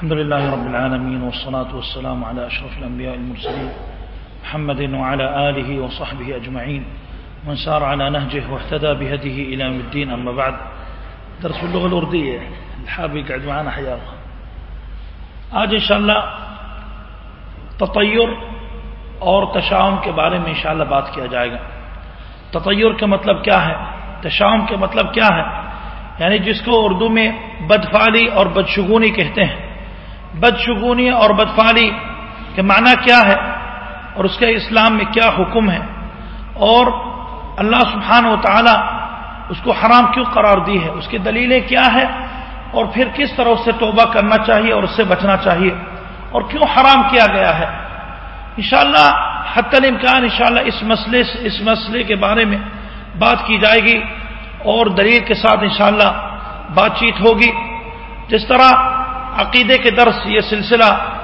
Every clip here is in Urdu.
الحمد لله رب العالمين والصلاة والسلام على أشرف الأنبياء المرسلين محمد وعلى آله وصحبه أجمعين من سار على نهجه واهتدى بهديه إلى يوم الدين. أما بعد، درس اللغة الأردية الحاب يقعد معنا، حيا الله. آج انشاءاللہ تطیر اور تشاؤم کے بارے میں انشاءاللہ بات کیا جائے گا. تطیر کا مطلب کیا ہے؟ تشاؤم کے مطلب کیا ہے؟ یعنی جس کو اردو میں بدفالی اور بدشگونی کہتے ہیں. بدشگونی اور بدفالی کے معنی کیا ہے اور اس کے اسلام میں کیا حکم ہے اور اللہ سبحانہ و تعالی اس کو حرام کیوں قرار دی ہے؟ اس کی دلیلیں کیا ہے اور پھر کس طرح اس سے توبہ کرنا چاہیے اور اس سے بچنا چاہیے؟ اور کیوں حرام کیا گیا ہے؟ انشاءاللہ حتی الامکان انشاءاللہ اس مسئلے اس مسئلے کے بارے میں بات کی جائے گی اور دلیل کے ساتھ انشاءاللہ بات چیت ہوگی۔ جس طرح عقیدے کے درس یہ سلسلہ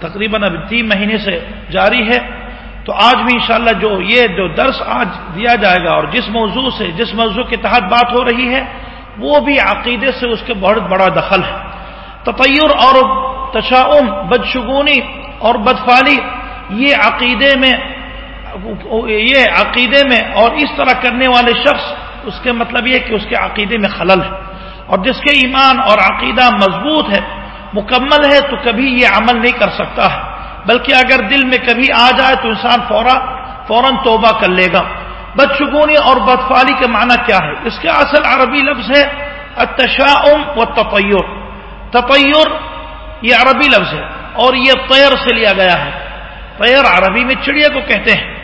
تقریباً ابھی تین مہینے سے جاری ہے۔ تو آج بھی انشاءاللہ جو یہ جو درس آج دیا جائے گا اور جس موضوع سے جس موضوع کے تحت بات ہو رہی ہے، وہ بھی عقیدے سے اس کے بہت بڑا دخل ہے۔ تطیر اور تشاؤم، بدشگونی اور بدفالی، یہ عقیدے میں، یہ عقیدے میں اور اس طرح کرنے والے شخص، اس کے مطلب یہ کہ اس کے عقیدے میں خلل ہے۔ اور جس کے ایمان اور عقیدہ مضبوط ہے مکمل ہے تو کبھی یہ عمل نہیں کر سکتا ہے بلکہ اگر دل میں کبھی آ جائے تو انسان فوراً فوراً توبہ کر لے گا۔ بدشگونی اور بدفالی کا معنی کیا ہے؟ اس کے اصل عربی لفظ ہے اتشاؤم و تطیر تطیر یہ عربی لفظ ہے اور یہ طیر سے لیا گیا ہے۔ طیر عربی میں چڑیا کو کہتے ہیں۔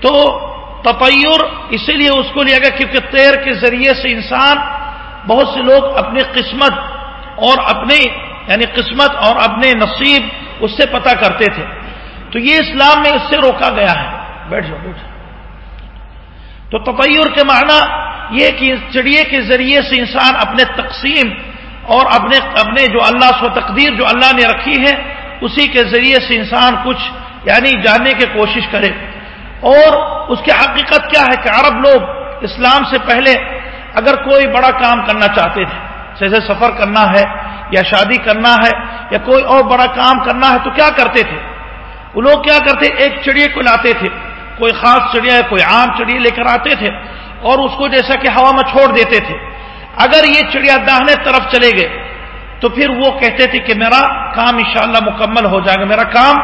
تو تطیر اسی لیے اس کو لیا گیا کیونکہ تیر کے ذریعے سے انسان بہت سے لوگ اپنی قسمت اور اپنی یعنی قسمت اور اپنے نصیب اس سے پتا کرتے تھے۔ تو یہ اسلام میں اس سے روکا گیا ہے۔ بیٹھ جاؤ بیٹھ جاؤ۔ تو تطیر کے معنی یہ کہ چڑیے کے ذریعے سے انسان اپنے تقسیم اور اپنے اپنے جو اللہ سو تقدیر جو اللہ نے رکھی ہے، اسی کے ذریعے سے انسان کچھ یعنی جاننے کی کوشش کرے۔ اور اس کی حقیقت کیا ہے کہ عرب لوگ اسلام سے پہلے اگر کوئی بڑا کام کرنا چاہتے تھے، جیسے سفر کرنا ہے یا شادی کرنا ہے یا کوئی اور بڑا کام کرنا ہے تو کیا کرتے تھے؟ وہ لوگ کیا کرتے؟ ایک چڑیے کو لاتے تھے۔ کوئی خاص چڑیا کوئی عام چڑیا لے کر آتے تھے اور اس کو جیسا کہ ہوا میں چھوڑ دیتے تھے۔ اگر یہ چڑیا داہنے طرف چلے گئے تو پھر وہ کہتے تھے کہ میرا کام انشاءاللہ مکمل ہو جائے گا، میرا کام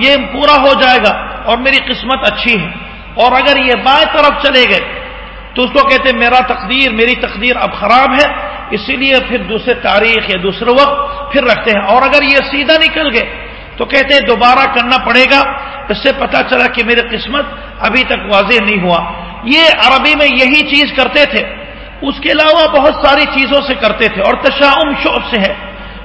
یہ پورا ہو جائے گا اور میری قسمت اچھی ہے۔ اور اگر یہ بائیں طرف چلے گئے تو اس کو کہتے میرا تقدیر، میری تقدیر اب خراب ہے۔ اسی لیے پھر دوسرے تاریخ یا دوسرے وقت پھر رکھتے ہیں۔ اور اگر یہ سیدھا نکل گئے تو کہتے ہیں دوبارہ کرنا پڑے گا۔ اس سے پتا چلا کہ میری قسمت ابھی تک واضح نہیں ہوا۔ یہ عربی میں یہی چیز کرتے تھے۔ اس کے علاوہ بہت ساری چیزوں سے کرتے تھے۔ اور تشاؤم شعب سے ہے۔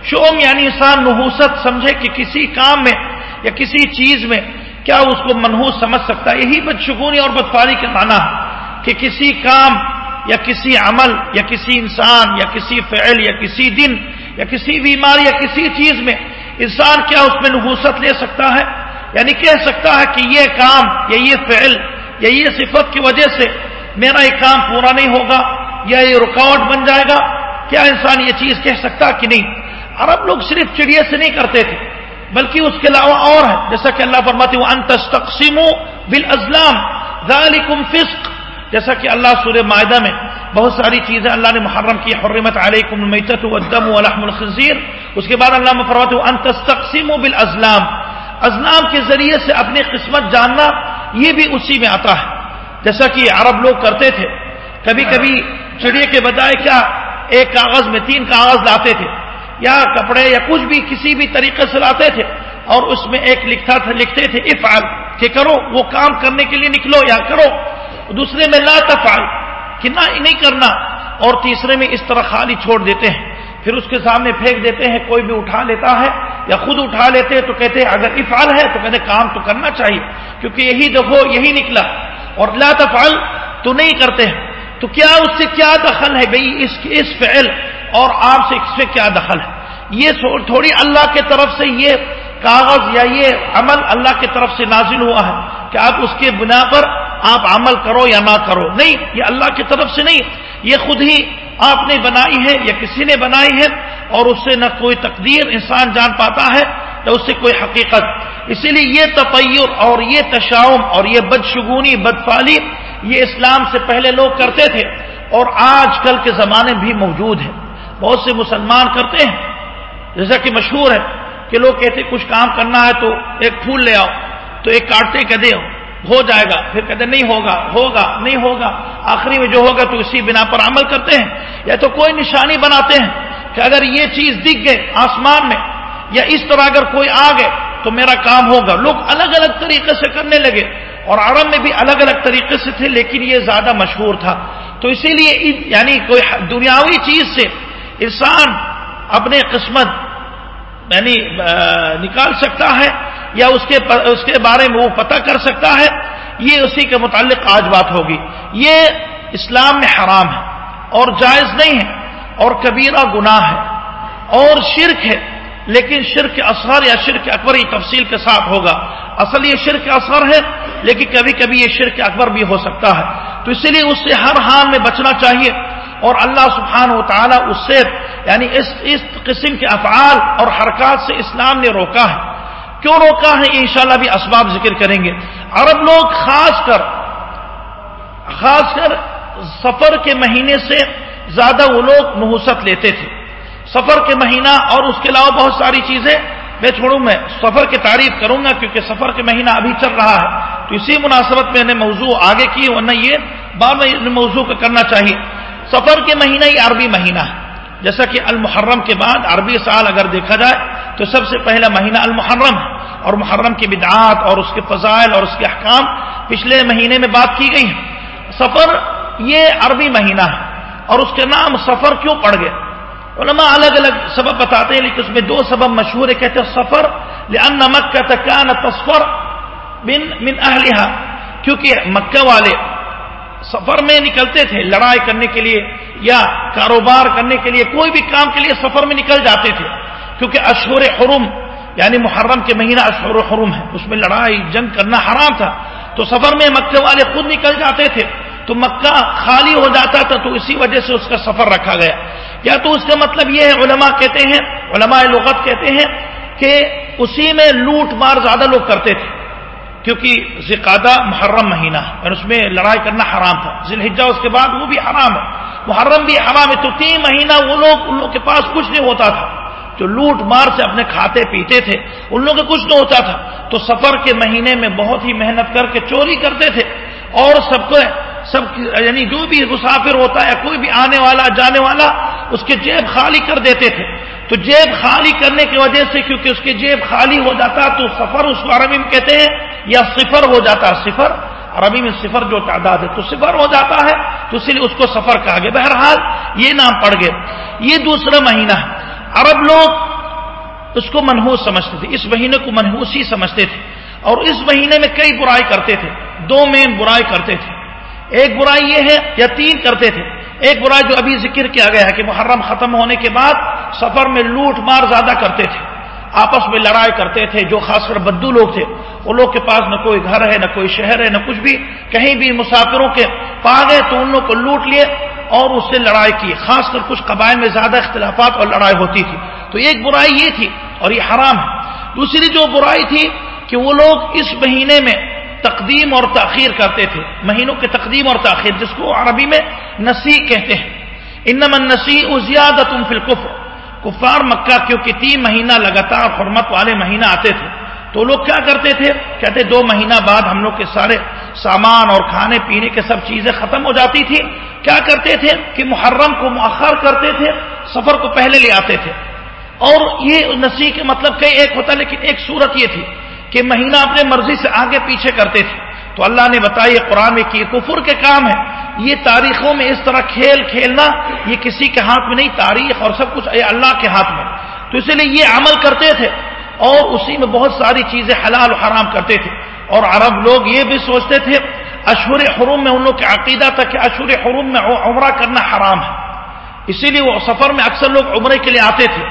شعم یعنی انسان نحوست سمجھے کہ کسی کام میں یا کسی چیز میں کیا اس کو منحوس سمجھ سکتا ہے۔ یہی بدشگونی اور بدفاری کا معنی ہے کہ کسی کام یا کسی عمل، یا کسی انسان، یا کسی فعل، یا کسی دن، یا کسی بیماری، یا کسی چیز میں انسان کیا اس میں نحوست لے سکتا ہے؟ یعنی کہہ سکتا ہے کہ یہ کام، یا یہ فعل، یا یہ صفت کی وجہ سے میرا یہ کام پورا نہیں ہوگا، یا یہ رکاوٹ بن جائے گا؟ کیا انسان یہ چیز کہہ سکتا کہ نہیں؟ عرب لوگ صرف چڑیا سے نہیں کرتے تھے، بلکہ اس کے علاوہ اور ہے جیسا کہ اللہ فرماتے وہ انتقسیم بال ازلام ذالکم فسق جیسا کہ اللہ سورہ معاہدہ میں بہت ساری چیزیں اللہ نے محرم کی، حرمت علیکم المیتت والدم ولحم الخنزیر۔ اس کے بعد اللہ فرماتے ان تستقسموا بالازلام۔ ازلام کے ذریعے سے اپنی قسمت جاننا یہ بھی اسی میں آتا ہے۔ جیسا کہ عرب لوگ کرتے تھے کبھی کبھی چڑیے کے بجائے کیا ایک کاغذ میں تین کاغذ لاتے تھے، یا کپڑے یا کچھ بھی کسی بھی طریقے سے لاتے تھے اور اس میں ایک لکھتا تھا، لکھتے تھے افعال کہ کرو، وہ کام کرنے کے لیے نکلو یا کرو۔ دوسرے میں لا تفعل، کہ نہ نہیں کرنا، اور تیسرے میں اس طرح خالی چھوڑ دیتے ہیں۔ پھر اس کے سامنے پھینک دیتے ہیں، کوئی بھی اٹھا لیتا ہے یا خود اٹھا لیتے ہیں تو کہتے ہیں، اگر افعال ہے تو کہتے کام تو کرنا چاہیے، کیونکہ یہی دیکھو، یہی نکلا۔ اور لا تفعل تو نہیں کرتے ہیں۔ تو کیا اس سے کیا دخل ہے بھائی؟ اس اس فعل، اور آپ سے اس سے کیا دخل ہے؟ یہ تھوڑی اللہ کے طرف سے یہ کاغذ یا یہ عمل اللہ کی طرف سے نازل ہوا ہے کہ آپ اس کے بنا پر آپ عمل کرو یا نہ کرو۔ نہیں، یہ اللہ کی طرف سے نہیں۔ یہ خود ہی آپ نے بنائی ہے، یا کسی نے بنائی ہے اور اس سے نہ کوئی تقدیر انسان جان پاتا ہے، نہ اس سے کوئی حقیقت۔ اسی لیے یہ تطیر اور یہ تشاؤم اور یہ بدشگونی، بدفالی، یہ اسلام سے پہلے لوگ کرتے تھے اور آج کل کے زمانے بھی موجود ہیں۔ بہت سے مسلمان کرتے ہیں، جیسا کہ مشہور ہے۔ کہ لوگ کہتے کچھ کام کرنا ہے تو ایک پھول لے آؤ، تو ایک کاٹتے کہ دے ہو جائے گا۔ پھر کہتے نہیں ہوگا ہوگا، نہیں ہوگا۔ آخری میں جو ہوگا تو اسی بنا پر عمل کرتے ہیں۔ یا تو کوئی نشانی بناتے ہیں کہ اگر یہ چیز دکھ گئے آسمان میں، یا اس طرح اگر کوئی آ گئے تو میرا کام ہوگا۔ لوگ الگ الگ طریقے سے کرنے لگے۔ اور عرب میں بھی الگ الگ طریقے سے تھے، لیکن یہ زیادہ مشہور تھا۔ تو اسی لیے یعنی کوئی دنیاوی چیز سے انسان اپنے قسمت یعنی نکال سکتا ہے یا اس کے اس کے بارے میں وہ پتہ کر سکتا ہے، یہ اسی کے متعلق آج بات ہوگی۔ یہ اسلام میں حرام ہے اور جائز نہیں ہے اور کبیرہ گناہ ہے اور شرک ہے، لیکن شرک اثر یا شرک اکبر یہ تفصیل کے ساتھ ہوگا۔ اصل یہ شرک اثر ہے، لیکن کبھی کبھی یہ شرک اکبر بھی ہو سکتا ہے۔ تو اسی لیے اس سے ہر حال میں بچنا چاہیے۔ اور اللہ سبحانہ و تعالیٰ اس سے یعنی اس اس قسم کے افعال اور حرکات سے اسلام نے روکا ہے۔ کیوں روکا ہے؟ انشاءاللہ بھی اسباب ذکر کریں گے۔ عرب لوگ خاص کر خاص کر سفر کے مہینے سے زیادہ وہ لوگ نحوست لیتے تھے۔ سفر کے مہینہ اور اس کے علاوہ بہت ساری چیزیں، میں چھوڑوں، میں سفر کی تعریف کروں گا کیونکہ سفر کے مہینہ ابھی چل رہا ہے۔ تو اسی مناسبت میں نے موضوع آگے کی، ورنہ یہ بعد میں موضوع کا کرنا چاہیے۔ سفر کے مہینہ یہ عربی مہینہ ہے۔ جیسا کہ المحرم کے بعد عربی سال اگر دیکھا جائے تو سب سے پہلا مہینہ المحرم ہے۔ اور محرم کی بدعات اور اس کے فضائل اور اس کے احکام پچھلے مہینے میں بات کی گئی ہے سفر یہ عربی مہینہ ہے۔ اور اس کے نام سفر کیوں پڑ گئے؟ علماء الگ الگ سبب بتاتے ہیں، لیکن اس میں دو سبب مشہور ہے کہتے ہیں سفر، لأن مکہ تکان تصفر من من اہلیہ کیونکہ مکہ والے سفر میں نکلتے تھے، لڑائی کرنے کے لیے یا کاروبار کرنے کے لیے، کوئی بھی کام کے لیے سفر میں نکل جاتے تھے۔ کیونکہ اشور حرم یعنی محرم کے مہینہ اشور حرم ہے، اس میں لڑائی، جنگ کرنا حرام تھا۔ تو سفر میں مکہ والے خود نکل جاتے تھے، تو مکہ خالی ہو جاتا تھا، تو اسی وجہ سے اس کا سفر رکھا گیا۔ یا تو اس کا مطلب یہ ہے، علماء کہتے ہیں، علماء لغت کہتے ہیں کہ اسی میں لوٹ مار زیادہ لوگ کرتے تھے۔ کیونکہ زکادہ محرم مہینہ اور اس میں لڑائی کرنا حرام تھا۔ ذی اس کے بعد وہ بھی حرام ہے۔ محرم بھی حرام ہے تو تین مہینہ وہ لوگ، ان لوگ کے پاس کچھ نہیں ہوتا تھا۔ جو لوٹ مار سے اپنے کھاتے پیتے تھے، ان لوگوں کے کچھ نہیں ہوتا تھا۔ تو سفر کے مہینے میں بہت ہی محنت کر کے چوری کرتے تھے۔ اور سب کو، سب یعنی جو بھی مسافر ہوتا ہے، کوئی بھی آنے والا، جانے والا، اس کے جیب خالی کر دیتے تھے۔ تو جیب خالی کرنے کی وجہ سے کیونکہ اس کے جیب خالی ہو جاتا تو سفر اس کو عربی میں کہتے ہیں، یا صفر ہو جاتا، صفر، عربی میں صفر جو تعداد ہے تو صفر ہو جاتا ہے، تو اس لیے اس کو سفر کہا گیا۔ بہرحال یہ نام پڑ گئے۔ یہ دوسرا مہینہ۔ ہے عرب لوگ اس کو منحوس سمجھتے تھے، اس مہینے کو منحوس ہی سمجھتے تھے۔ اور اس مہینے میں کئی برائی کرتے تھے۔ دو مین برائی کرتے تھے۔ ایک برائی یہ ہے، یا تین کرتے تھے۔ ایک برائی جو ابھی ذکر کیا گیا ہے کہ محرم ختم ہونے کے بعد سفر میں لوٹ مار زیادہ کرتے تھے، آپس میں لڑائی کرتے تھے، جو خاص کر بدو لوگ تھے، وہ لوگ کے پاس نہ کوئی گھر ہے، نہ کوئی شہر ہے، نہ کچھ بھی، کہیں بھی مسافروں کے پا گئے تو ان لوگ کو لوٹ لیے اور اس سے لڑائی کی، خاص کر کچھ قبائل میں زیادہ اختلافات اور لڑائی ہوتی تھی۔ تو ایک برائی یہ تھی اور یہ حرام ہے۔ دوسری جو برائی تھی کہ وہ لوگ اس مہینے میں تقدیم اور تاخیر کرتے تھے، مہینوں کے تقدیم اور تاخیر، جس کو عربی میں نسی کہتے ہیں۔ انمن نسی زیادہ تم فلکف کفار مکہ کیونکہ تین مہینہ لگاتار حرمت والے مہینہ آتے تھے۔ تو لوگ کیا کرتے تھے؟ کہتے دو مہینہ بعد ہم لوگ کے سارے سامان اور کھانے پینے کے سب چیزیں ختم ہو جاتی تھی۔ کیا کرتے تھے؟ کہ محرم کو مؤخر کرتے تھے، سفر کو پہلے لے آتے تھے۔ اور یہ نسی کے مطلب کئی ایک ہوتا لیکن ایک صورت یہ تھی۔ کہ مہینہ اپنے مرضی سے آگے پیچھے کرتے تھے۔ تو اللہ نے بتایا قرآن میں کہ کفر کے کام ہے۔ یہ تاریخوں میں اس طرح کھیل کھیلنا، یہ کسی کے ہاتھ میں نہیں، تاریخ اور سب کچھ اللہ کے ہاتھ میں۔ تو اسی لیے یہ عمل کرتے تھے۔ اور اسی میں بہت ساری چیزیں حلال و حرام کرتے تھے۔ اور عرب لوگ یہ بھی سوچتے تھے اشور حروم میں ان لوگ کا عقیدہ تھا کہ اشور حروم میں عمرہ کرنا حرام ہے۔ اسی لیے وہ سفر میں اکثر لوگ عمرے کے لیے آتے تھے۔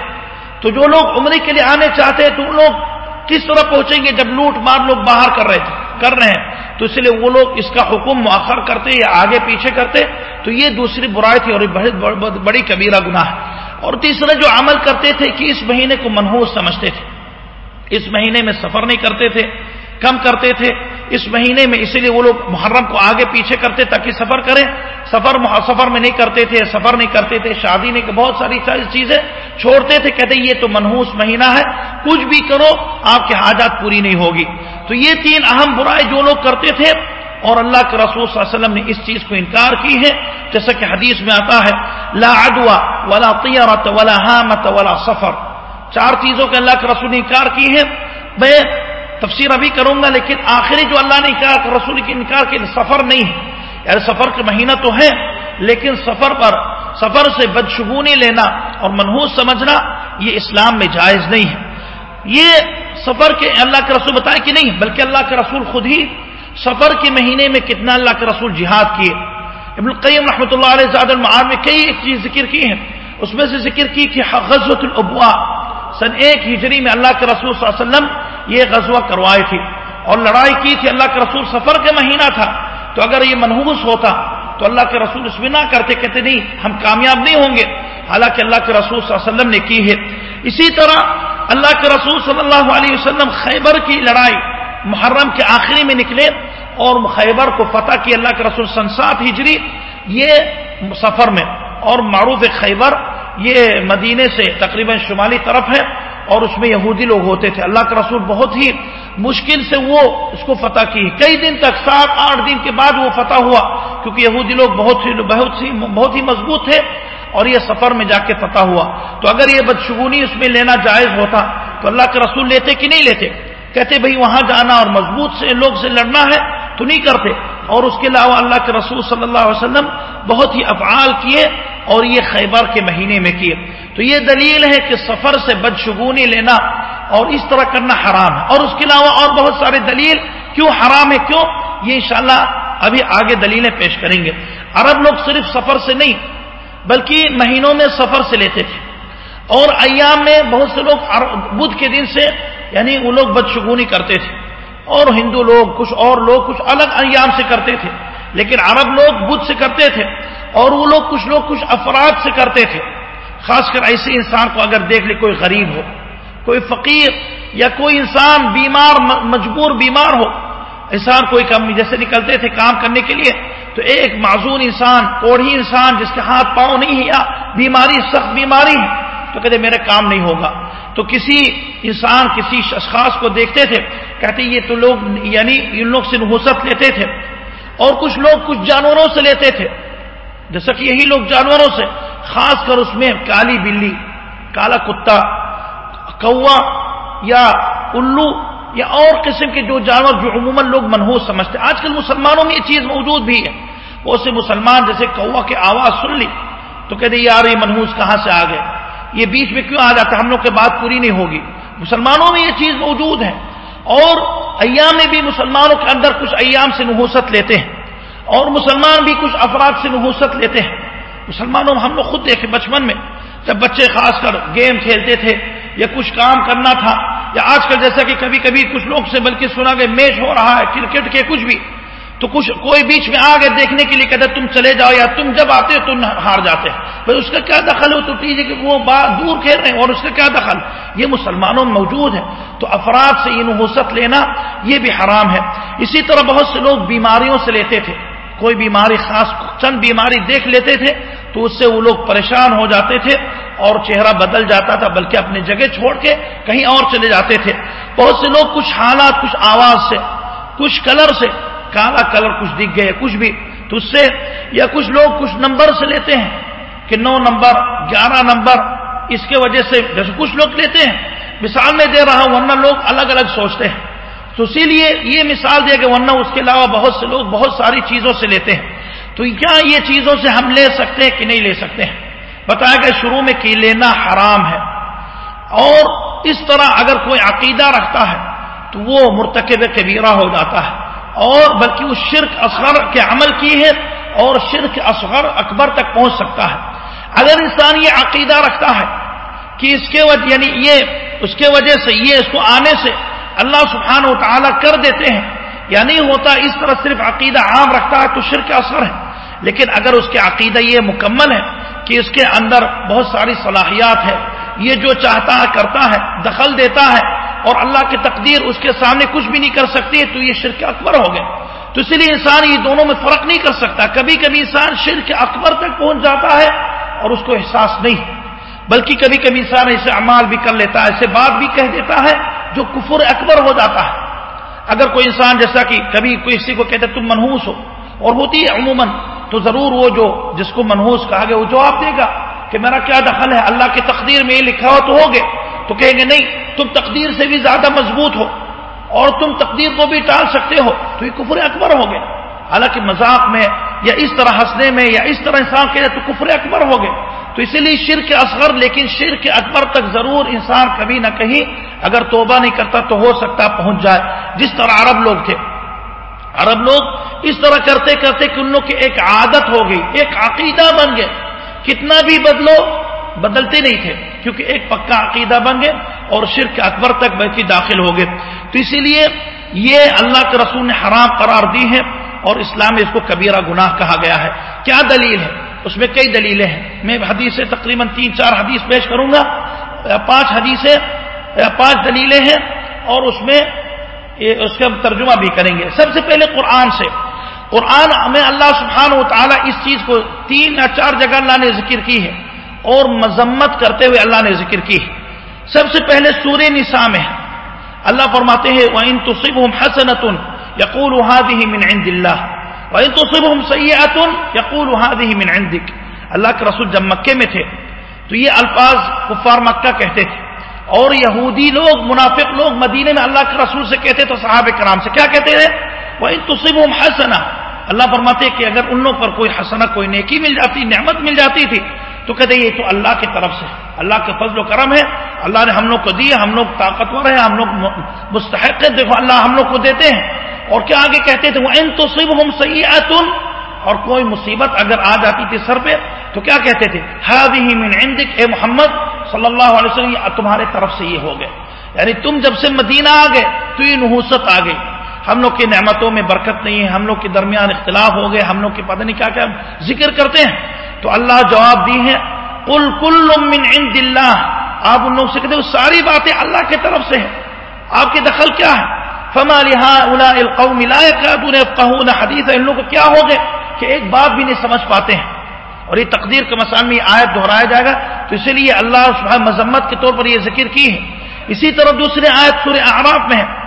تو جو لوگ عمرے کے لیے آنے چاہتے تو ان لوگ کس طرح پہنچیں گے جب لوٹ مار لوگ باہر کر رہے تھے کر رہے ہیں؟ تو اس لیے وہ لوگ اس کا حکم مؤخر کرتے یا آگے پیچھے کرتے، تو یہ دوسری برائی تھی اور بڑی کبیرہ گناہ ہے۔ اور تیسرا جو عمل کرتے تھے کہ اس مہینے کو منحوس سمجھتے تھے۔ اس مہینے میں سفر نہیں کرتے تھے۔ کم کرتے تھے۔ اس مہینے میں اسی لیے وہ لوگ محرم کو آگے پیچھے کرتے تاکہ سفر کریں۔ سفر سفر میں نہیں کرتے تھے، سفر نہیں کرتے تھے۔ شادی نہیں بہت ساری چیزیں چھوڑتے تھے۔ کہتے یہ تو منحوس مہینہ ہے، کچھ بھی کرو، آپ کے حاجات پوری نہیں ہوگی۔ تو یہ تین اہم برائے جو لوگ کرتے تھے۔ اور اللہ کے رسول صلی اللہ علیہ وسلم نے اس چیز کو انکار کی ہے۔ جیسا کہ حدیث میں آتا ہے، لا عدوا ولا طیرت ولا حامت ولا سفر چار چیزوں کے اللہ کے رسول نے انکار کی ہے تفسیر ابھی کروں گا، لیکن آخری جو اللہ نے انکار رسول کی انکار کی، سفر نہیں ہے۔ یار، سفر کا مہینہ تو ہے، لیکن سفر پر سفر سے بدشگونی لینا اور منحوس سمجھنا، یہ اسلام میں جائز نہیں ہے۔ یہ سفر کے اللہ کے رسول بتائے کہ نہیں، بلکہ اللہ کے رسول خود ہی سفر کے مہینے میں کتنا اللہ کے رسول جہاد کیے۔ ابن القیم رحمۃ اللہ علیہ زاد المعاد میں کئی ایک چیز ذکر کی ہیں۔ اس میں سے ذکر کی کہ غزوۃ الابوا سن ایک ہجری میں اللہ کے رسول صلی اللہ علیہ وسلم یہ غزوہ کروائے تھی اور لڑائی کی تھی اللہ کے رسول سفر کا مہینہ تھا تو اگر یہ منحوس ہوتا تو اللہ کے رسول اس میں نہ کرتے کہتے نہیں، ہم کامیاب نہیں ہوں گے۔ حالانکہ اللہ کے رسول صلی اللہ علیہ وسلم نے کی ہے۔ اسی طرح اللہ کے رسول صلی اللہ علیہ وسلم خیبر کی لڑائی محرم کے آخری میں نکلے اور خیبر کو فتح کی اللہ کے رسول سنسات ہجری، یہ سفر میں اور معروف خیبر، یہ مدینے سے تقریباً شمالی طرف ہے۔ اور اس میں یہودی لوگ ہوتے تھے۔ اللہ کا رسول بہت ہی مشکل سے وہ اس کو فتح کی۔ کئی دن تک، سات، آٹھ دن کے بعد وہ فتح ہوا، کیونکہ یہودی لوگ بہت ہی بہت ہی بہت ہی مضبوط تھے اور یہ سفر میں جا کے فتح ہوا۔ تو اگر یہ بدشگونی اس میں لینا جائز ہوتا، تو اللہ کے رسول لیتے کہ نہیں لیتے؟ کہتے، بھائی، وہاں جانا اور مضبوط سے لوگ سے لڑنا ہے، تو نہیں کرتے۔ اور اس کے علاوہ اللہ کے رسول صلی اللہ علیہ وسلم بہت ہی افعال کیے اور یہ خیبر کے مہینے میں کیے۔ تو یہ دلیل ہے کہ سفر سے بدشگونی لینا اور اس طرح کرنا حرام ہے اور اس کے علاوہ اور بہت سارے دلیل کیوں حرام ہے کیوں؟ یہ انشاءاللہ ابھی آگے دلیلیں پیش کریں گے۔ عرب لوگ صرف سفر سے نہیں، بلکہ مہینوں میں سفر سے لیتے تھے۔ اور ایام میں بہت سے لوگ بدھ کے دن سے یعنی وہ لوگ بدشگونی کرتے تھے۔ اور ہندو لوگ کچھ اور لوگ کچھ الگ ایام سے کرتے تھے۔ لیکن عرب لوگ بدھ سے کرتے تھے اور وہ لوگ کچھ لوگ کچھ افراد سے کرتے تھے۔ خاص کر ایسے انسان کو اگر دیکھ لے کوئی غریب ہو، کوئی فقیر یا کوئی انسان بیمار مجبور بیمار ہو، انسان کوئی کم جیسے نکلتے تھے کام کرنے کے لیے، تو ایک معذور انسان، اوڑھی انسان جس کے ہاتھ پاؤں نہیں ہے یا بیماری، سخت بیماری ہے تو کہتے میرے کام نہیں ہوگا۔ تو کسی انسان، کسی اشخاص کو دیکھتے تھے، کہتے یہ تو لوگ یعنی ان لوگ سے نحوست لیتے تھے، اور کچھ لوگ کچھ جانوروں سے لیتے تھے۔ جیسا کہ یہی لوگ جانوروں سے، خاص کر اس میں کالی بلی، کالا کتا، کوا یا الو یا اور قسم کے جو جانور جو عموماً لوگ منحوس سمجھتے آج کل مسلمانوں میں یہ چیز موجود بھی ہے۔ وہ سے مسلمان جیسے کوا کی آواز سن لی تو کہتے یار یہ منحوس کہاں سے آ گئے؟ یہ بیچ میں کیوں آ جاتا ہم لوگ کی بات پوری نہیں ہوگی۔ مسلمانوں میں یہ چیز موجود ہے۔ اور ایام میں بھی مسلمانوں کے اندر کچھ ایام سے نحوست لیتے ہیں۔ اور مسلمان بھی کچھ افراد سے نحوست لیتے ہیں۔ مسلمانوں ہم لوگ خود دیکھے بچپن میں، جب بچے خاص کر گیم کھیلتے تھے یا کچھ کام کرنا تھا، یا آج کل جیسا کہ کبھی کبھی کچھ لوگ سے بلکہ سنا کہ میچ ہو رہا ہے، کرکٹ کے کچھ بھی، تو کچھ کوئی بیچ میں آ گئے دیکھنے کے لیے کہتے تم چلے جاؤ یا تم جب آتے ہو تم ہار جاتے بھائی اس کا کیا دخل ہو تو ٹھیک کہ وہ دور کھیل رہے ہیں، اور اس کا کیا دخل؟ یہ مسلمانوں میں موجود ہے تو افراد سے یہ نحوست لینا، یہ بھی حرام ہے۔ اسی طرح بہت سے لوگ بیماریوں سے لیتے تھے۔ کوئی بیماری خاص چند بیماری دیکھ لیتے تھے تو اس سے وہ لوگ پریشان ہو جاتے تھے اور چہرہ بدل جاتا تھا بلکہ اپنی جگہ چھوڑ کے کہیں اور چلے جاتے تھے۔ بہت سے لوگ کچھ حالات، کچھ آواز سے، کچھ کلر سے، کالا کلر کچھ دکھ گئے کچھ بھی۔ تو اس سے یا کچھ لوگ کچھ نمبر سے لیتے ہیں کہ نو نمبر، گیارہ نمبر، اس کے وجہ سے۔ جیسے کچھ لوگ لیتے ہیں، مثال میں دے رہا ہوں، ورنہ لوگ الگ الگ سوچتے ہیں۔ تو اسی لیے یہ مثال دے کہ ورنہ اس کے علاوہ بہت سے لوگ بہت ساری چیزوں سے لیتے ہیں۔ تو کیا یہ چیزوں سے ہم لے سکتے ہیں کہ نہیں لے سکتے ہیں؟ بتایا کہ شروع میں کی لینا حرام ہے۔ اور اس طرح اگر کوئی عقیدہ رکھتا ہے تو وہ مرتکب کبیرہ ہو جاتا ہے۔ اور بلکہ اس شرک اصغر کے عمل کی ہے اور شرک اصغر اکبر تک پہنچ سکتا ہے۔ اگر انسان یہ عقیدہ رکھتا ہے کہ اس کے وجہ یعنی یہ اس کے وجہ سے یہ اس کو آنے سے اللہ سبحانہ و تعالیٰ کر دیتے ہیں۔ یا نہیں ہوتا اس طرح صرف عقیدہ عام رکھتا ہے تو شرک اثر ہے۔ لیکن اگر اس کے عقیدہ یہ مکمل ہے کہ اس کے اندر بہت ساری صلاحیات ہے، یہ جو چاہتا ہے کرتا ہے، دخل دیتا ہے اور اللہ کی تقدیر اس کے سامنے کچھ بھی نہیں کر سکتی، تو یہ شرک اکبر ہو گئے تو اسی لیے انسان یہ دونوں میں فرق نہیں کر سکتا۔ کبھی کبھی انسان شرک اکبر تک پہنچ جاتا ہے اور اس کو احساس نہیں۔ بلکہ کبھی کبھی انسان ایسے امال بھی کر لیتا ہے، ایسے بات بھی کہہ دیتا ہے جو کفر اکبر ہو جاتا ہے۔ اگر کوئی انسان جیسا کہ کبھی کوئی کسی کو کہتے تم منحوس ہو اور ہوتی ہے عموماً، تو ضرور وہ جو جس کو منحوس کہا گیا، وہ جواب دے گا کہ میرا کیا دخل ہے؟ اللہ کی تقدیر میں یہ لکھا ہو تو ہوگے تو کہیں گے، نہیں، تم تقدیر سے بھی زیادہ مضبوط ہو، اور تم تقدیر کو بھی ٹال سکتے ہو۔ تو یہ کفر اکبر ہو گئے حالانکہ مذاق میں یا اس طرح ہنسنے میں یا اس طرح انسان کہ تو کفر اکبر ہو گئے۔ تو اسی لیے شرک اصغر لیکن شرک اکبر تک ضرور انسان کبھی نہ کہیں اگر توبہ نہیں کرتا تو ہو سکتا پہنچ جائے۔ جس طرح عرب لوگ تھے۔ عرب لوگ اس طرح کرتے کرتے کہ ان لوگ کی ایک عادت ہو گئی، ایک عقیدہ بن گئے۔ کتنا بھی بدلو، بدلتے نہیں تھے۔ کیونکہ ایک پکا عقیدہ بن گئے اور شرک اکبر تک بلکہ داخل ہو گئے۔ تو اسی لیے یہ اللہ کے رسول نے حرام قرار دی ہے۔ اور اسلام میں اس کو کبیرہ گناہ کہا گیا ہے۔ کیا دلیل ہے؟ اس میں کئی دلیلیں ہیں۔ میں حدیث سے تقریباً تین چار حدیث پیش کروں گا۔ پانچ حدیثیں، پانچ دلیلیں ہیں اور اس میں اس کا ترجمہ بھی کریں گے۔ سب سے پہلے قرآن سے۔ قرآن میں اللہ سبحانہ و تعالیٰ اس چیز کو تین یا چار جگہ اللہ نے ذکر کی ہے اور مذمت کرتے ہوئے اللہ نے ذکر کی ہے۔ سب سے پہلے سور نسا میں اللہ فرماتے ہیں، وَإِن تُصِبْهُمْ حَسَنَةٌ يَقُولُ هَذِهِ مِنْ عِنْدِ اللَّهِ. وَإِن تُصِبْهُمْ سَيِّئَةٌ يَقُولُ هَذِهِ مِنْ عِنْدِكَ. اللہ کے رسول جب مکے میں تھے، تو یہ الفاظ کفار مکہ کہتے تھے۔ اور یہودی لوگ، منافق لوگ مدینے میں اللہ کے رسول سے کہتے تو صحابہ کرام سے کیا کہتے ہیں وَإِن تُصِبْهُمْ حَسَنَةٌ۔ اللہ فرماتے کہ اگر ان لوگ پر کوئی حسنہ، کوئی نیکی مل جاتی، نعمت مل جاتی تھی تو کہتے یہ تو اللہ کی طرف سے اللہ کے فضل و کرم ہے۔ اللہ نے ہم لوگ کو دیے ہم لوگ طاقتور ہیں، ہم لوگ مستحق ہیں۔ دیکھو، اللہ ہم لوگ کو دیتے ہیں۔ اور کیا آگے کہتے تھے؟ وہ ان تو صرف ہم اور کوئی مصیبت اگر آ جاتی تھی سر پہ، تو کیا کہتے تھے؟ من عندك، اے محمد صلی اللہ علیہ وسلم تمہارے طرف سے یہ ہو گئے۔ یعنی تم جب سے مدینہ آ گئے، تو یہ نحوست آ گئی ہم لوگ کی نعمتوں میں برکت نہیں ہے، ہم لوگ کے درمیان اختلاف ہو گئے۔ ہم لوگ کی پتہ نہیں کیا کیا ذکر کرتے ہیں۔ تو اللہ جواب دی ہے کل کل من عند اللہ آپ ان لوگ سے کہتے ہیں ساری باتیں اللہ کی طرف سے ہیں۔ آپ کے دخل کیا ہے فما لہا القوم لا يكادون يفقهون حدیث ان لوگ کو کیا ہو گئے؟ کہ ایک بات بھی نہیں سمجھ پاتے ہیں۔ اور یہ تقدیر کے مسائل میں آیت دہرایا جائے گا۔ تو اسی لیے اللہ مذمت کے طور پر یہ ذکر کی ہے۔ اسی طرح دوسرے آیت سورہ اعراف میں ہے۔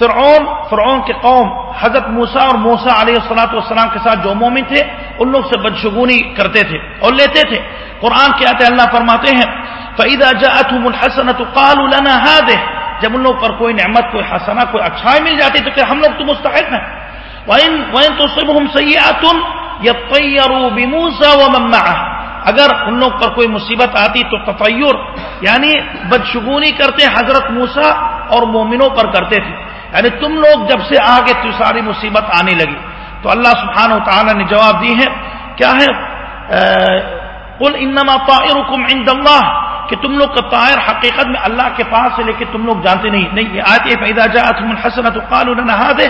فرعون فرعون کے قوم حضرت موسا اور موسا علیہ السلاۃ والسلام کے ساتھ جو مومن تھے، ان لوگ سے بدشگونی کرتے تھے اور لیتے تھے۔ قرآن کے آتے اللہ فرماتے ہیں فعیدہ جاۃم الحسن تو قال النا جب ان لوگ پر کوئی نعمت، کوئی حسنا کوئی اچھائی مل جاتی تو کہ ہم لوگ تو مستحق ہیں۔ وَإن وَإن تصبهم سيئات يطيروا بموسى ومن معه۔ اگر ان لوگ پر کوئی مصیبت آتی تو تطیر یعنی بدشگونی کرتے حضرت موسا اور مومنوں پر کرتے تھے۔ یعنی تم لوگ جب سے آگے تو ساری مصیبت آنے لگی۔ تو اللہ سبحانہ و تعالی نے جواب دی ہے، کیا ہے؟ قل انما طائرکم عند اللہ، کہ تم لوگ کا طائر حقیقت میں اللہ کے پاس ہے، لیکن تم لوگ جانتے نہیں۔ نہیں، یہ آیت فاذا جاءتهم الحسنه قالوا لنا هذه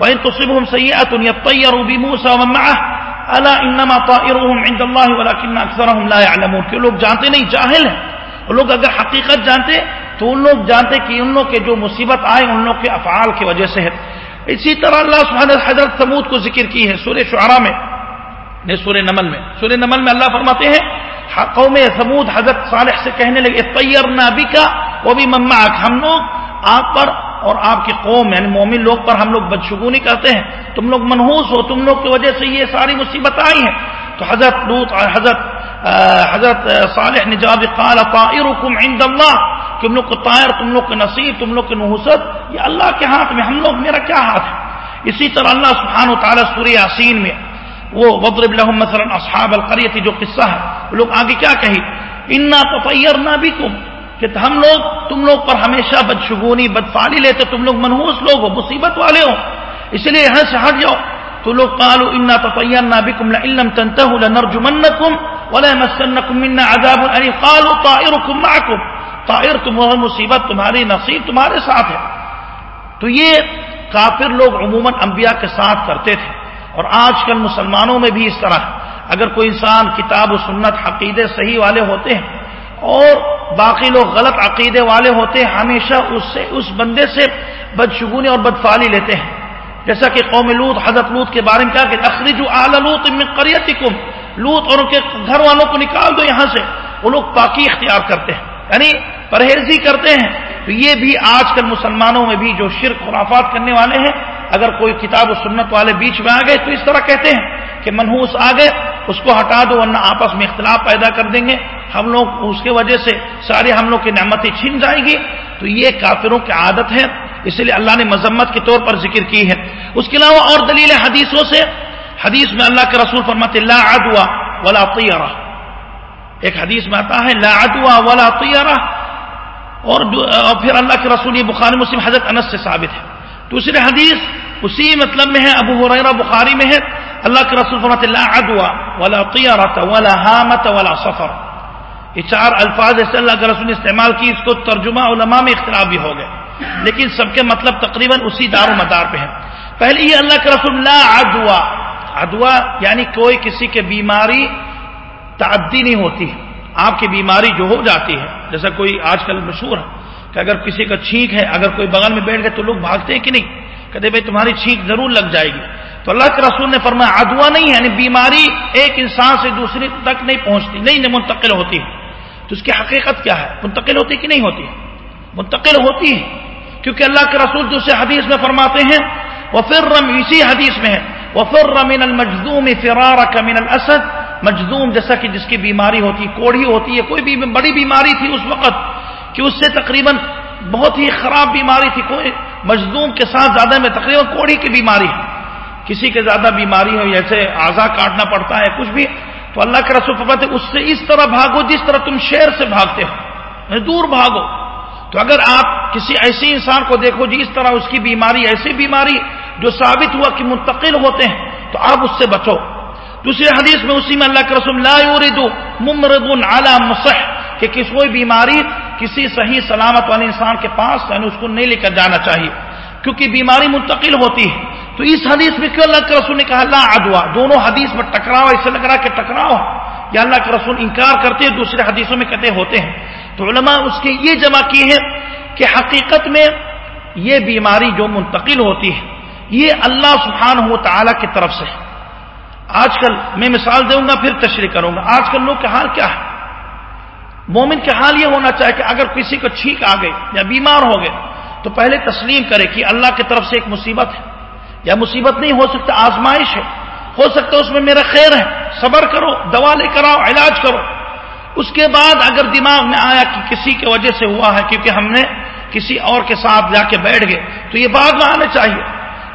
وان تصبهم سيئه يطيروا بموسى ومن معه الا انما طائرهم عند الله ولكن اكثرهم لا يعلمون۔ کہ لوگ جانتے نہیں، جاہل ہیں۔ لوگ اگر حقیقت جانتے تو ان لوگ جانتے کہ ان لوگ کے جو مصیبت آئے، ان لوگ کے افعال کی وجہ سے ہے اسی طرح اللہ سبحانہ حضرت سمود کو ذکر کی ہے سورہ شعرا میں یعنی سورہ نمل میں۔ سورہ نمل میں اللہ فرماتے ہیں قوم سمود حضرت صالح سے کہنے لگے طیر نابی کا وہ بھی مما ہم لوگ آپ پر اور آپ کی قوم یعنی مومن لوگ پر ہم لوگ بدشگونی کرتے ہیں۔ تم لوگ منحوس ہو، تم لوگ کی وجہ سے یہ ساری مصیبت آئی ہیں۔ تو حضرت لوت حضرت حضرت صالح نے جواب قال طائرکم عند اللہ تم لوگ کو طائر، تم لوگ کے نصیب تم لوگ کے نحوست یہ اللہ کے ہاتھ میں، ہم لوگ، میرا کیا ہاتھ ہے؟ اسی طرح اللہ سبحانہ و تعالیٰ سورہ یاسین میں، وہ وضرب لهم مثلا اصحاب القريه جو قصہ ہے، وہ لوگ آگے کیا کہی انا تطيرنا بكم کہ ہم لوگ، تم لوگ پر ہمیشہ بدشگونی، بدفالی لیتے، تم لوگ منحوس لوگ ہو، مصیبت والے ہو، اس لیے یہاں سے ہٹ جاؤ۔ تو لوگ قالوا انا تطيرنا بكم، لئن لم تنتهوا لنرجمنكم ولا يمسنكم منا عذاب اليم قالوا طائركم معكم طائر تمہاری مصیبت تمہاری نصیب تمہارے ساتھ ہے. تو یہ کافر لوگ عموماً انبیاء کے ساتھ کرتے تھے، اور آج کل مسلمانوں میں بھی اس طرح اگر کوئی انسان کتاب و سنت عقیدے صحیح والے ہوتے ہیں اور باقی لوگ غلط عقیدے والے ہوتے ہیں، ہمیشہ اس سے، اس بندے سے بدشگونی اور بدفالی لیتے ہیں۔ جیسا کہ قوم لوت حضرت لوت کے بارے میں کہا کہ اخرج لوت کریتکم لوت اور ان کے گھر والوں کو نکال دو یہاں سے۔ وہ لوگ پاکی اختیار کرتے ہیں یعنی پرہیزی کرتے ہیں۔ تو یہ بھی آج کل مسلمانوں میں بھی جو شرک، خرافات کرنے والے ہیں، اگر کوئی کتاب و سنت والے بیچ میں آ گئے تو اس طرح کہتے ہیں کہ منہوس آ گئے، اس کو ہٹا دو ورنہ آپس میں اختلاف پیدا کر دیں گے۔ ہم لوگ، اس کے وجہ سے سارے ہم لوگ کی نعمتیں چھین جائیں گی۔ تو یہ کافروں کی عادت ہے۔ اس لیے اللہ نے مذمت کے طور پر ذکر کی ہے۔ اس کے علاوہ اور دلیل حدیثوں سے، حدیث میں اللہ کے رسول فرمت اللہ ادوا ولا طیارہ ایک حدیث میں آتا ہے، لا ادوا ولا طیارہ اور پھر اللہ کے رسول، یہ بخاری، مسلم، حضرت انس سے ثابت ہے۔ دوسرے حدیث اسی مطلب میں ہے، ابو حریرہ بخاری میں ہے۔ اللہ کے رسول فرمت اللہ ادوا ولا طیارہ ولا حامت ولا سفر یہ چار الفاظ ایسے اللہ کے رسول نے استعمال کی، اس کو ترجمہ علماء میں اختلاف بھی ہو گئے۔ لیکن سب کے مطلب تقریباً اسی دار و مدار پہ ہے۔ پہلے یہ اللہ کے رسول، لا ادوا ادوا یعنی کوئی کسی کے بیماری تعدی نہیں ہوتی ہے۔ آپ کی بیماری جو ہو جاتی ہے، جیسا کوئی آج کل مشہور ہے کہ اگر کسی کا چھینک ہے، اگر کوئی بغل میں بیٹھ گئے تو لوگ بھاگتے ہیں کہ نہیں؟ کہتے بھائی تمہاری چھینک ضرور لگ جائے گی۔ تو اللہ کے رسول نے فرمایا ادوا نہیں ہے یعنی بیماری ایک انسان سے دوسری تک نہیں پہنچتی، نہیں منتقل ہوتی۔ ہے تو اس کی حقیقت کیا ہے؟ منتقل ہوتی کہ نہیں ہوتی؟ منتقل ہوتی ہے کیونکہ اللہ کے رسول دوسرے حدیث میں فرماتے ہیں وہ پھر رم اسی حدیث میں ہے۔ وہ پھر رمین المجدوم فرار کمین الاسد مجدوم جیسا کہ جس کی بیماری ہوتی ہے کوڑھی ہوتی ہے، کوئی بھی بڑی بیماری تھی اس وقت، کہ اس سے تقریباً بہت ہی خراب بیماری تھی۔ کوئی مجدوم کے ساتھ زیادہ میں تقریباً کوڑھی کی بیماری ہے۔ کسی کے زیادہ بیماری ہو، جیسے آزا کاٹنا پڑتا ہے، کچھ بھی، تو اللہ کے رسول فرماتے اس سے اس طرح بھاگو جس طرح تم شیر سے بھاگتے ہو یعنی دور بھاگو۔ تو اگر آپ کسی ایسے انسان کو دیکھو جی اس طرح اس کی بیماری، ایسی بیماری جو ثابت ہوا کہ منتقل ہوتے ہیں، تو آپ اس سے بچو۔ دوسری حدیث میں اسی میں اللہ کے رسول لا یورد ممرض علی مصح، کہ کس کوئی بیماری کسی صحیح سلامت والے انسان کے پاس یعنی اس کو نہیں لے کر جانا چاہیے، کیونکہ بیماری منتقل ہوتی ہے۔ تو اس حدیث میں کیوں اللہ کے رسول نے کہا لا ادوا دونوں حدیث میں ٹکراؤ، ایسے لگ رہا کہ ٹکراؤ۔ یا اللہ کے رسول انکار کرتے ہیں دوسرے حدیثوں میں کہتے ہوتے ہیں۔ تو علماء اس کے یہ جمع کی ہے کہ حقیقت میں یہ بیماری جو منتقل ہوتی ہے، یہ اللہ سبحانہ ہو تعالی کی طرف سے آج کل میں مثال دوں گا، پھر تشریح کروں گا۔ آج کل لوگ کا حال کیا ہے؟ مومن کا حال یہ ہونا چاہے کہ اگر کسی کو چھینک آ گئی یا بیمار ہو گئے، تو پہلے تسلیم کرے کہ اللہ کی طرف سے ایک مصیبت ہے۔ یا مصیبت نہیں، ہو سکتا آزمائش ہے۔ ہو سکتا اس میں میرا خیر ہے۔ صبر کرو، دوا لے کر آؤ، علاج کرو۔ اس کے بعد اگر دماغ میں آیا کہ کسی کی وجہ سے ہوا ہے کیونکہ ہم نے کسی اور کے ساتھ جا کے بیٹھ گئے، تو یہ بعد میں آنا چاہیے۔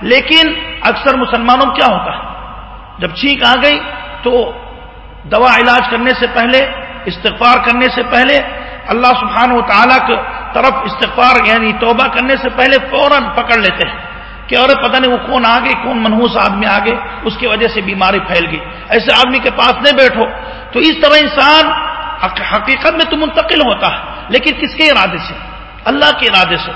لیکن اکثر مسلمانوں کیا ہوتا ہے؟ جب چھینک آ گئی تو دوا علاج کرنے سے پہلے، استغفار کرنے سے پہلے، اللہ سبحانہ و تعالیٰ کی طرف استغفار یعنی توبہ کرنے سے پہلے فوراً پکڑ لیتے ہیں کہ اور پتہ نہیں وہ کون آ کون منہوس آدمی آ اس کی وجہ سے بیماری پھیل گئی۔ ایسے آدمی کے پاس نہیں بیٹھو۔ تو اس طرح انسان حقیقت میں تو منتقل ہوتا ہے، لیکن کس کے ارادے سے؟ اللہ کے ارادے سے۔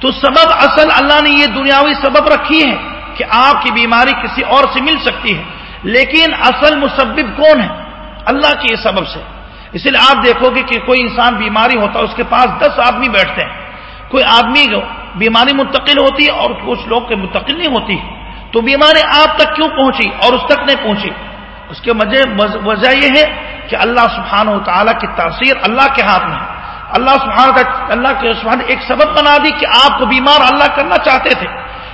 تو سبب اصل اللہ نے یہ دنیاوی سبب رکھی ہے کہ آپ کی بیماری کسی اور سے مل سکتی ہے۔ لیکن اصل مسبب کون ہے؟ اللہ کے یہ سبب سے۔ اس لیے آپ دیکھو گے کہ کوئی انسان بیماری ہوتا ہے، اس کے پاس دس آدمی بیٹھتے ہیں۔ کوئی آدمی بیماری منتقل ہوتی ہے اور کچھ لوگ کے منتقل نہیں ہوتی۔ تو بیماری آپ تک کیوں پہنچی اور اس تک نہیں پہنچی؟ اس کے وجہ یہ ہے کہ اللہ سبحانہ و تعالیٰ کی تاثیر اللہ کے ہاتھ میں ہے۔ اللہ سبحانہ اللہ کے سبحانہ ایک سبب بنا دی کہ آپ کو بیمار اللہ کرنا چاہتے تھے۔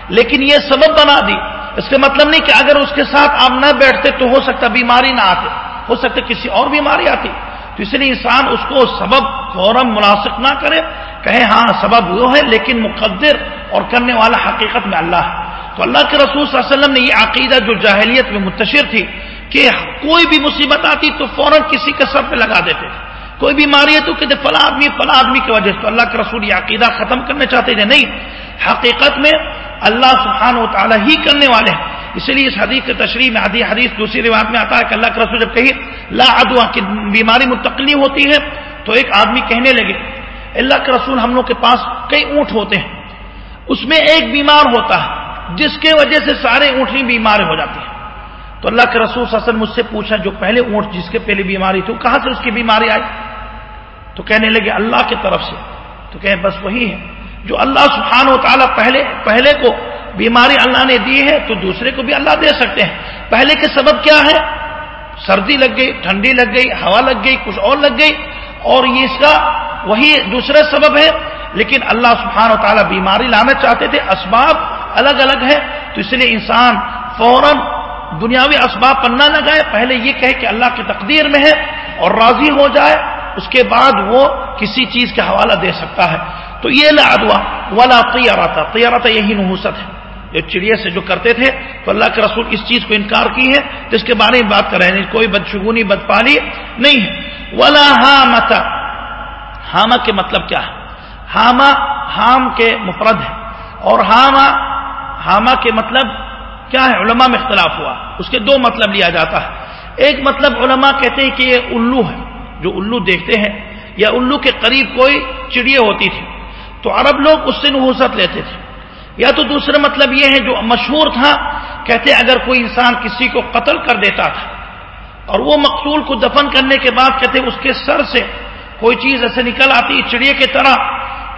لیکن یہ سبب بنا دی۔ اس کا مطلب نہیں کہ اگر اس کے ساتھ آپ نہ بیٹھتے تو ہو سکتا بیماری نہ آتے ہو سکتا کسی اور بیماری آتی۔ تو اس لیے انسان اس کو سبب فوراً مناسب نہ کرے۔ کہے ہاں سبب وہ ہے، لیکن مقدر اور کرنے والا حقیقت میں اللہ ہے۔ تو اللہ کے رسول صلی اللہ علیہ وسلم نے یہ عقیدہ جو جاہلیت میں منتشر تھی کہ کوئی بھی مصیبت آتی تو فوراً کسی کے سر پہ لگا دیتے۔ کوئی بیماری ہے تو کہتے فلاں آدمی فلاں آدمی کی وجہ سے۔ تو اللہ کے رسول یہ عقیدہ ختم کرنا چاہتے تھے۔ نہیں، حقیقت میں اللہ سبحانہ و تعالیٰ ہی کرنے والے ہیں۔ اسی لیے اس حدیث کے تشریح میں آدھی حدیث دوسری روایت میں آتا ہے کہ اللہ کے رسول جب کہی لا ادوا کی بیماری متقلی ہوتی ہے، تو ایک آدمی کہنے لگے اللہ کے رسول ہم لوگ کے پاس کئی اونٹ ہوتے ہیں۔ اس میں ایک بیمار ہوتا ہے، جس کے وجہ سے سارے اونٹنی بیمار ہو جاتے ہیں۔ تو اللہ کے رسول حسن مجھ سے پوچھا، جو پہلے اونٹ جس کے پہلے بیماری تھی کہاں سے اس کی بیماری آئی؟ تو کہنے لگے، اللہ کی طرف سے۔ تو کہیں بس وہی ہے۔ جو اللہ سبحانہ و تعالیٰ پہلے پہلے کو بیماری اللہ نے دی ہے، تو دوسرے کو بھی اللہ دے سکتے ہیں۔ پہلے کے سبب کیا ہے؟ سردی لگ گئی، ٹھنڈی لگ گئی، ہوا لگ گئی، کچھ اور لگ گئی۔ اور یہ اس کا وہی دوسرا سبب ہے۔ لیکن اللہ سبحانہ و تعالیٰ بیماری لانا چاہتے تھے، اسباب الگ الگ ہے تو اس لیے انسان فوراً دنیاوی اسباب پر نہ لگائے پہلے یہ کہے کہ اللہ کی تقدیر میں ہے اور راضی ہو جائے، اس کے بعد وہ کسی چیز کا حوالہ دے سکتا ہے۔ تو یہ لادوا والا تیارہ تھا تیارہ تھا یہی نحوست ہے۔ جو چڑیا سے جو کرتے تھے، تو اللہ کے رسول اس چیز کو انکار کی ہے تو اس کے بارے میں بات کر رہے ہیں یعنی کوئی بدشگونی بد پالی نہیں ہے۔ ولا ہامتا ہاما کے مطلب کیا ہے؟ ہاما ہام کے مفرد ہے۔ اور ہاما ہاما کے مطلب کیا ہے علماء میں اختلاف ہوا اس کے دو مطلب لیا جاتا ہے ایک مطلب علماء کہتے ہیں کہ یہ الو ہے، جو الو دیکھتے ہیں، یا الو کے قریب کوئی چڑیا ہوتی تھی، تو عرب لوگ اس سے نحوست لیتے تھے۔ یا تو دوسرا مطلب یہ ہے، جو مشہور تھا، کہتے اگر کوئی انسان کسی کو قتل کر دیتا تھا، اور وہ مقتول کو دفن کرنے کے بعد کہتے اس کے سر سے کوئی چیز ایسے نکل آتی چڑیا کی طرح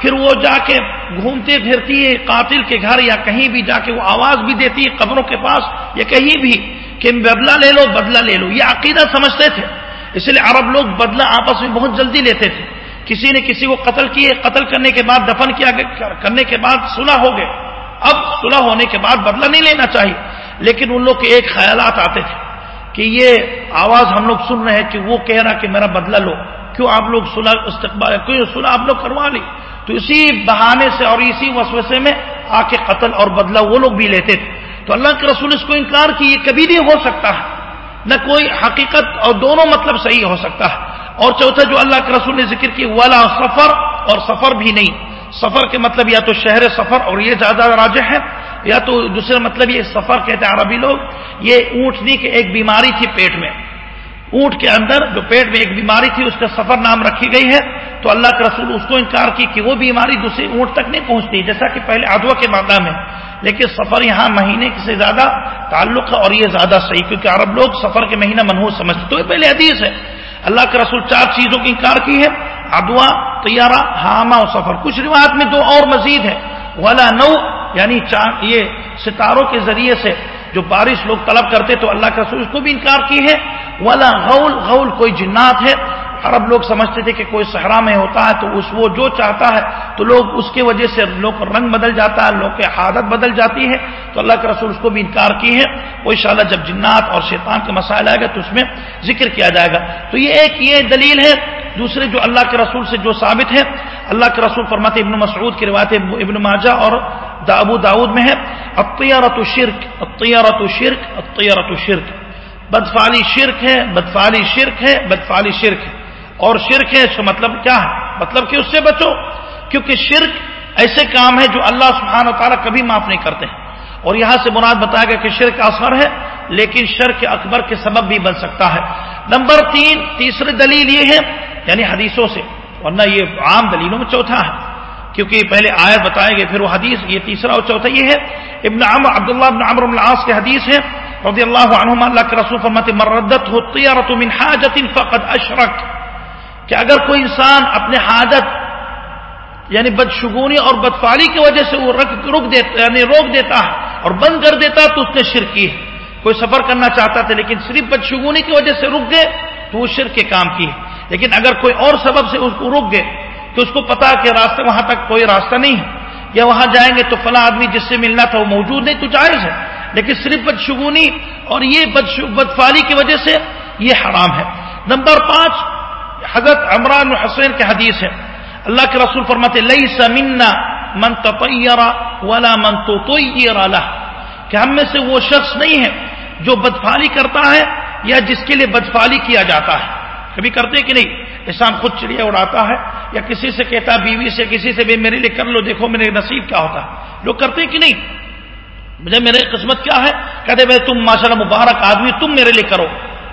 پھر وہ جا کے گھومتے پھرتی ہے قاتل کے گھر یا کہیں بھی جا کے وہ آواز بھی دیتی ہے قبروں کے پاس، یا کہیں بھی کہ بدلہ لے لو، بدلہ لے لو۔ یہ عقیدہ سمجھتے تھے۔ اس لیے عرب لوگ بدلہ آپس میں بہت جلدی لیتے تھے۔ کسی نے کسی کو قتل کیے، قتل کرنے کے بعد دفن کیا، کرنے کے بعد سلح ہو گئے۔ اب سلح ہونے کے بعد بدلہ نہیں لینا چاہیے۔ لیکن ان لوگ کے ایک خیالات آتے تھے کہ یہ آواز ہم لوگ سن رہے ہیں کہ وہ کہہ رہا کہ میرا بدلہ لو۔ کیوں آپ لوگ سلح استقبال، کیوں سلح آپ لوگ کروا لی؟ تو اسی بہانے سے اور اسی وسوسے میں آ کے قتل اور بدلہ وہ لوگ بھی لیتے تھے۔ تو اللہ کے رسول اس کو انکار کی یہ کبھی نہیں ہو سکتا۔ ہے نہ کوئی حقیقت اور دونوں مطلب صحیح ہو سکتا۔ ہے اور چوتھا جو اللہ کے رسول نے ذکر کی والا سفر، اور سفر بھی نہیں۔ سفر کے مطلب یا تو شہر سفر اور یہ زیادہ راجہ ہے، یا تو دوسرا مطلب یہ سفر کہتے ہیں عربی لوگ، یہ اونٹنی کی ایک بیماری تھی پیٹ میں۔ اونٹ کے اندر جو پیٹ میں ایک بیماری تھی، اس کا سفر نام رکھی گئی ہے۔ تو اللہ کے رسول اس کو انکار کی کہ وہ بیماری دوسرے اونٹ تک نہیں پہنچتی، جیسا کہ پہلے ادوا کے مادہ میں۔ لیکن سفر یہاں مہینے سے زیادہ تعلق ہے اور یہ زیادہ صحیح، کیونکہ عرب لوگ سفر کے مہینہ منحوس سمجھتے تو یہ پہلے حدیث ہے۔ اللہ کے رسول چار چیزوں کی انکار کی ہے۔ ادوا طیارہ ہاما اور سفر۔ کچھ روایت میں دو اور مزید ہے۔ والا نو یعنی یہ ستاروں کے ذریعے سے جو بارش لوگ طلب کرتے تو اللہ کے رسول اس کو بھی انکار کی ہے والا غول غول کوئی جنات ہے۔ عرب لوگ سمجھتے تھے کہ کوئی صحرا میں ہوتا ہے تو اس وہ جو چاہتا ہے تو لوگ اس کے وجہ سے لوگ رنگ بدل جاتا ہے، لوگ کی عادت بدل جاتی ہے۔ تو اللہ کے رسول اس کو بھی انکار کی ہے وہ انشاءاللہ جب جنات اور شیطان کے مسائل آئے گا تو اس میں ذکر کیا جائے گا۔ تو یہ ایک، یہ دلیل ہے دوسرے جو اللہ کے رسول سے جو ثابت ہے اللہ کے رسول فرماتے ابن مسعود کی روایت ابن ماجہ اور ابو داود میں ہے۔ اطیارت شرک اطیارت شرک اطیارت شرک بدفالی شرک ہے بدفالی شرک ہے بدفالی شرک ہے۔ اور شرک ہے، اس کا مطلب کیا ہے؟ مطلب کہ اس سے بچو، کیونکہ شرک ایسے کام ہے جو اللہ سبحانہ و تعالیٰ کبھی معاف نہیں کرتے۔ ہیں اور یہاں سے مراد بتایا گیا کہ شرک اثر ہے، لیکن شرک اکبر کے سبب بھی بن سکتا ہے۔ نمبر تین، تیسری دلیل یہ ہے یعنی حدیثوں سے، ورنہ یہ عام دلیلوں میں چوتھا ہے۔ کیونکہ پہلے آیت بتائے گئے پھر وہ حدیث، یہ تیسرا اور چوتھا یہ ہے۔ ابن عمر عبداللہ ابن عمر العاص کے حدیث ہے رضی اللہ عنہما، اللہ کے رسول فرماتے مردت ہوتی من حاجت فقد اشرک. کہ اگر کوئی انسان اپنے حاجت یعنی بدشگونی اور بدفالی کی وجہ سے وہ رک دیتا یعنی روک دیتا ہے اور بند کر دیتا تو اس نے شرک کی ہے۔ کوئی سفر کرنا چاہتا تھا لیکن صرف بدشگونی کی وجہ سے رک گئے تو وہ شرک کے کام کی ہے۔ لیکن اگر کوئی اور سبب سے اس کو رک گئے کہ اس کو پتا کہ راستہ وہاں تک کوئی راستہ نہیں ہے۔ یا وہاں جائیں گے تو فلاں آدمی جس سے ملنا تھا وہ موجود نہیں تو جائز ہے۔ لیکن صرف بدشگونی اور یہ بدفالی کی وجہ سے یہ حرام ہے۔ نمبر پانچ، حضرت عمران حسین کے حدیث ہے۔ اللہ کے رسول فرماتے لئی سمنا من تطیرا ولا من تو کہ ہم میں سے وہ شخص نہیں ہے جو بدفالی کرتا ہے یا جس کے لیے بدفالی کیا جاتا ہے۔ کبھی کرتے کہ نہیں؟ انسان خود چڑیا اڑاتا ہے یا کسی سے کہتا بیوی سے، کسی سے بھی، میرے لیے کر لو، دیکھو میرے نصیب کیا ہوتا ہے۔ لوگ کرتے کہ نہیں؟ مجھے میرے قسمت کیا ہے؟ کہتے بھائی تم ماشاء اللہ مبارک آدمی، تم میرے لیے کرو۔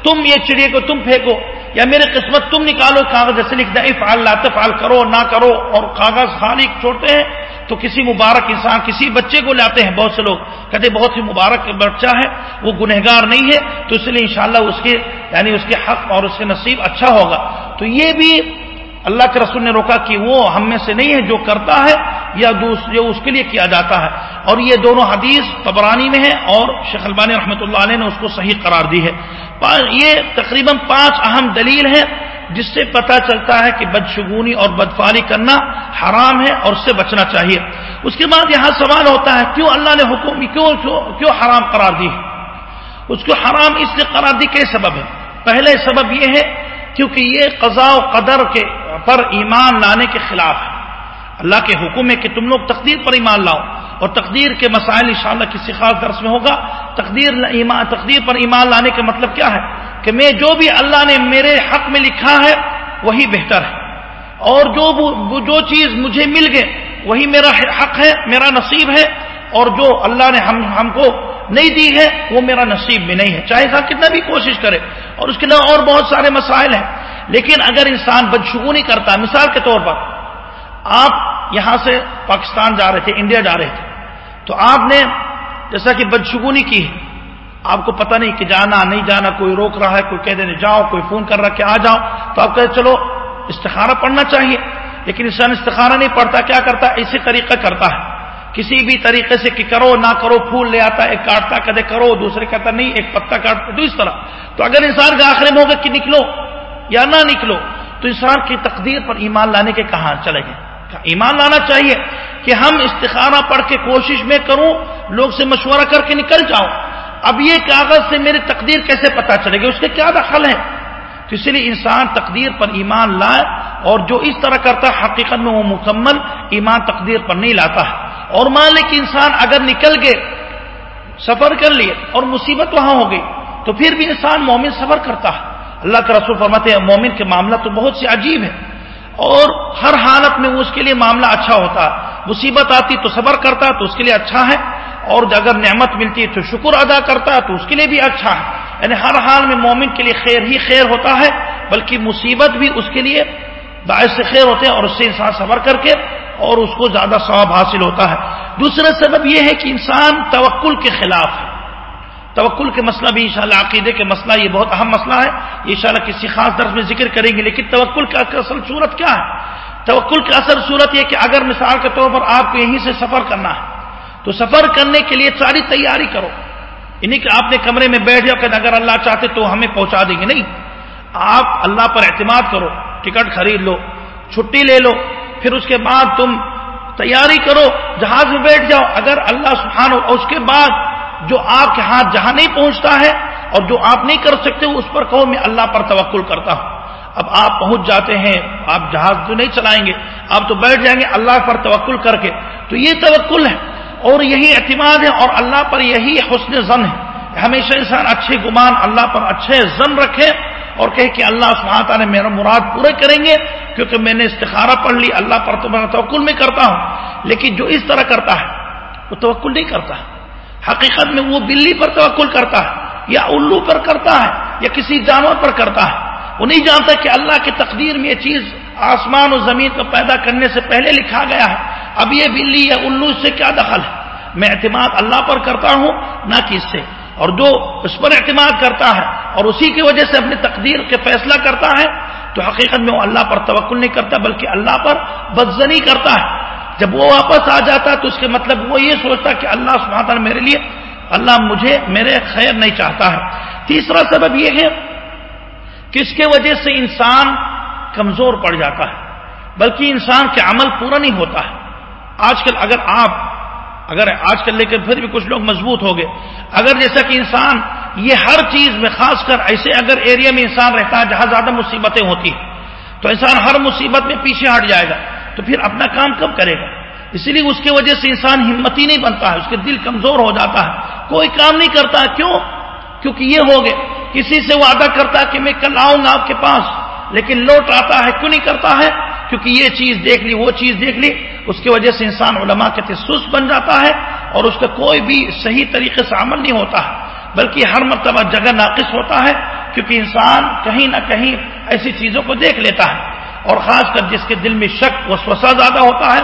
تم یہ چڑیا کو، تم پھینکو۔ یا میرے قسمت، تم نکالو کاغذ جیسے لکھ دیں فعال لاتے فعال کرو، نہ کرو۔ اور کاغذ خالی چھوڑتے ہیں۔ تو کسی مبارک انسان، کسی بچے کو لاتے ہیں، بہت سے لوگ کہتے بہت ہی مبارک بچہ ہے، وہ گنہگار نہیں ہے، تو اس لیے انشاءاللہ اس کے یعنی اس کے حق اور اس کے نصیب اچھا ہوگا۔ تو یہ بھی اللہ کے رسول نے روکا کہ وہ ہم میں سے نہیں ہے، جو کرتا ہے یا جو اس کے لیے کیا جاتا ہے۔ اور یہ دونوں حدیث قبرانی میں ہے اور شیخ البانی رحمۃ اللہ علیہ نے اس کو صحیح قرار دی ہے۔ یہ تقریباً پانچ اہم دلیل ہیں جس سے پتا چلتا ہے کہ بدشگونی اور بدفالی کرنا حرام ہے اور اس سے بچنا چاہیے۔ اس کے بعد یہاں سوال ہوتا ہے، کیوں اللہ نے حکم، کیوں کیوں حرام قرار دی؟ اس کو حرام اس لیے قرار دی کئی سبب ہے؟ پہلے سبب یہ ہے، کیونکہ یہ قضاء و قدر کے پر ایمان لانے کے خلاف ہے۔ اللہ کے حکم ہے کہ تم لوگ تقدیر پر ایمان لاؤ۔ اور تقدیر کے مسائل انشاءاللہ کسی خاص درس میں ہوگا۔ تقدیر ایمان تقدیر پر ایمان لانے کا مطلب کیا ہے؟ کہ میں جو بھی اللہ نے میرے حق میں لکھا ہے، وہی بہتر ہے۔ اور جو جو چیز مجھے مل گئے، وہی میرا حق ہے، میرا نصیب ہے۔ اور جو اللہ نے ہم ہم کو نہیں دی ہے، وہ میرا نصیب میں نہیں ہے۔ چاہے انسان کتنا بھی کوشش کرے۔ اور اس کے علاوہ اور بہت سارے مسائل ہیں۔ لیکن اگر انسان بدشگونی کرتا مثال کے طور پر، آپ یہاں سے پاکستان جا رہے تھے، انڈیا جا رہے تھے۔ تو آپ نے جیسا کہ بدشگونی کی ہے۔ آپ کو پتہ نہیں کہ جانا نہیں جانا، کوئی روک رہا ہے، کوئی کہہ دینے جاؤ، کوئی فون کر رہا کہ آ جاؤ۔ تو آپ کہتے چلو، استخارہ پڑھنا چاہیے۔ لیکن انسان استخارہ نہیں پڑھتا، کیا کرتا؟ اسی طریقہ کرتا ہے۔ کسی بھی طریقے سے کہ کرو، نہ کرو، پھول لے آتا ایک کاٹتا کدے کرو، دوسرے کہتا نہیں، ایک پتا کاٹتا، تو اس طرح۔ تو اگر انسان کا آخر میں ہوگا کہ نکلو یا نہ نکلو، تو انسان کی تقدیر پر ایمان لانے کے کہاں چلے گئے؟ ایمان لانا چاہیے۔ کہ ہم استخارہ پڑھ کے کوشش میں کروں، لوگ سے مشورہ کر کے نکل جاؤں۔ اب یہ کاغذ سے میری تقدیر کیسے پتا چلے گی؟ اس کے کیا دخل ہے تو اس لیے انسان تقدیر پر ایمان لائے اور جو اس طرح کرتا ہے، حقیقت میں وہ مکمل ایمان تقدیر پر نہیں لاتا ہے۔ اور مان لے کہ انسان اگر نکل گئے، سفر کر لیے اور مصیبت وہاں ہو گئی، تو پھر بھی انسان مومن سفر کرتا ہے۔ اللہ کا رسول فرماتے ہیں، مومن کے معاملہ تو بہت سے عجیب ہے اور ہر حالت میں اس کے لیے معاملہ اچھا ہوتا ہے مصیبت آتی تو صبر کرتا تو اس کے لیے اچھا ہے اور اگر نعمت ملتی ہے تو شکر ادا کرتا ہے تو اس کے لیے بھی اچھا ہے یعنی ہر حال میں مومن کے لیے خیر ہی خیر ہوتا ہے بلکہ مصیبت بھی اس کے لیے باعث سے خیر ہوتے ہیں اور اس سے انسان صبر کر کے اور اس کو زیادہ ثواب حاصل ہوتا ہے دوسرا سبب یہ ہے کہ انسان توکل کے خلاف ہے توکل کے مسئلہ بھی انشاءاللہ عقیدے کے مسئلہ، یہ بہت اہم مسئلہ ہے۔ یہ انشاءاللہ کسی خاص درس میں ذکر کریں گے، لیکن توکل کا اصل صورت کیا ہے؟ توکل کی اصل صورت یہ کہ اگر مثال کے طور پر آپ کو یہیں سے سفر کرنا ہے، تو سفر کرنے کے لیے ساری تیاری کرو۔ یعنی کہ آپ نے کمرے میں بیٹھ جاؤ کہ اگر اللہ چاہتے تو ہمیں پہنچا دیں گے۔ نہیں، آپ اللہ پر اعتماد کرو، ٹکٹ خرید لو، چھٹی لے لو، پھر اس کے بعد تم تیاری کرو، جہاز میں بیٹھ جاؤ۔ اگر اللہ سبحانہ اور اس کے بعد جو آپ کے ہاتھ جہاں نہیں پہنچتا ہے اور جو آپ نہیں کر سکتے اس پر کہو، میں اللہ پر توکل کرتا ہوں۔ اب آپ پہنچ جاتے ہیں، آپ جہاز تو نہیں چلائیں گے، آپ تو بیٹھ جائیں گے اللہ پر توکل کر کے۔ تو یہ توکل ہے اور یہی اعتماد ہے اور اللہ پر یہی حسن زن ہے۔ ہمیشہ انسان اچھے گمان اللہ پر اچھے زن رکھے اور کہے کہ اللہ سبحانہ نے میرا مراد پورے کریں گے، کیونکہ میں نے استخارہ پڑھ لی، اللہ پر تو میں توکل میں کرتا ہوں۔ لیکن جو اس طرح کرتا ہے، وہ توکل نہیں کرتا۔ ہے حقیقت میں وہ بلی پر توکل کرتا ہے، یا الو پر کرتا ہے، یا کسی جانور پر کرتا ہے۔ وہ نہیں جانتا کہ اللہ کی تقدیر میں یہ چیز آسمان و زمین کو پیدا کرنے سے پہلے لکھا گیا ہے۔ اب یہ بلی یا الو سے کیا دخل ہے؟ میں اعتماد اللہ پر کرتا ہوں، نہ کہ اس سے۔ اور جو اس پر اعتماد کرتا ہے اور اسی کی وجہ سے اپنی تقدیر کے فیصلہ کرتا ہے، تو حقیقت میں وہ اللہ پر توکل نہیں کرتا، بلکہ اللہ پر بدزنی کرتا ہے۔ جب وہ واپس آ جاتا ہے تو اس کے مطلب وہ یہ سوچتا کہ اللہ سبحانہ میرے لیے اللہ مجھے میرے خیر نہیں چاہتا ہے۔ تیسرا سبب یہ ہے کہ اس کے وجہ سے انسان کمزور پڑ جاتا ہے، بلکہ انسان کے عمل پورا نہیں ہوتا ہے۔ آج کل اگر آپ، اگر آج کل لے کر پھر بھی کچھ لوگ مضبوط ہو گئے، اگر جیسا کہ انسان یہ ہر چیز میں خاص کر ایسے اگر ایریا میں انسان رہتا ہے جہاں زیادہ مصیبتیں ہوتی ہیں، تو انسان ہر مصیبت میں پیچھے ہٹ جائے گا۔ تو پھر اپنا کام کب کرے گا؟ اسی لیے اس کی وجہ سے انسان ہمت ہی نہیں بنتا ہے، اس کے دل کمزور ہو جاتا ہے۔ کوئی کام نہیں کرتا، کیوں؟ کیونکہ یہ ہو گئے۔ کسی سے وعدہ کرتا ہے کہ میں کل آؤں گا آپ کے پاس، لیکن لوٹ آتا ہے، کیوں نہیں کرتا ہے؟ کیونکہ یہ چیز دیکھ لی، وہ چیز دیکھ لی۔ اس کی وجہ سے انسان علماء کے تسوس بن جاتا ہے اور اس کا کوئی بھی صحیح طریقے سے عمل نہیں ہوتا ہے۔ بلکہ ہر مرتبہ جگہ ناقص ہوتا ہے، کیونکہ انسان کہیں نہ کہیں ایسی چیزوں کو دیکھ لیتا ہے۔ اور خاص کر جس کے دل میں شک و زیادہ ہوتا ہے،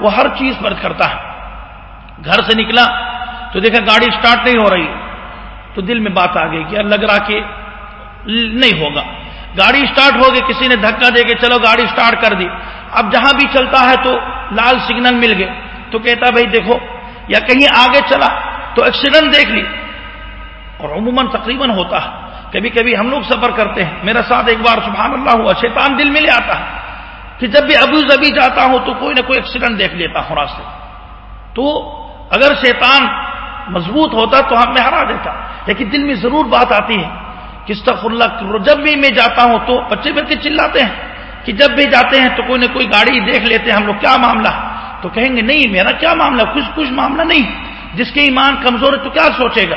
وہ ہر چیز پر کرتا ہے۔ گھر سے نکلا تو دیکھا گاڑی سٹارٹ نہیں ہو رہی تو دل میں بات آ گئی کہ لگ رہا کہ نہیں ہوگا۔ گاڑی سٹارٹ ہو گئی کسی نے دھکا دے کے چلو گاڑی سٹارٹ کر دی۔ اب جہاں بھی چلتا ہے تو لال سگنل مل گئے۔ تو کہتا بھائی دیکھو، یا کہیں آگے چلا تو ایکسیڈنٹ دیکھ لی۔ اور عموماً تقریباً ہوتا ہے۔ کبھی کبھی ہم لوگ سفر کرتے ہیں۔ میرا ساتھ ایک بار سبحان اللہ ہوا، شیطان دل میں لے آتا ہے۔ کہ جب بھی ابو زبی جاتا ہوں تو کوئی نہ کوئی ایکسیڈنٹ دیکھ لیتا ہوں راستے۔ تو اگر شیطان مضبوط ہوتا تو ہم میں ہرا دیتا۔ لیکن دل میں ضرور بات آتی ہے کہ اللہ جب بھی میں جاتا ہوں تو بچے بچے چلاتے ہیں۔ کہ جب بھی جاتے ہیں تو کوئی نہ کوئی گاڑی دیکھ لیتے ہیں۔ ہم لوگ، کیا معاملہ؟ تو کہیں گے، نہیں میرا کیا معاملہ؟ کچھ کچھ معاملہ نہیں۔ جس کے ایمان کمزور ہے تو کیا سوچے گا؟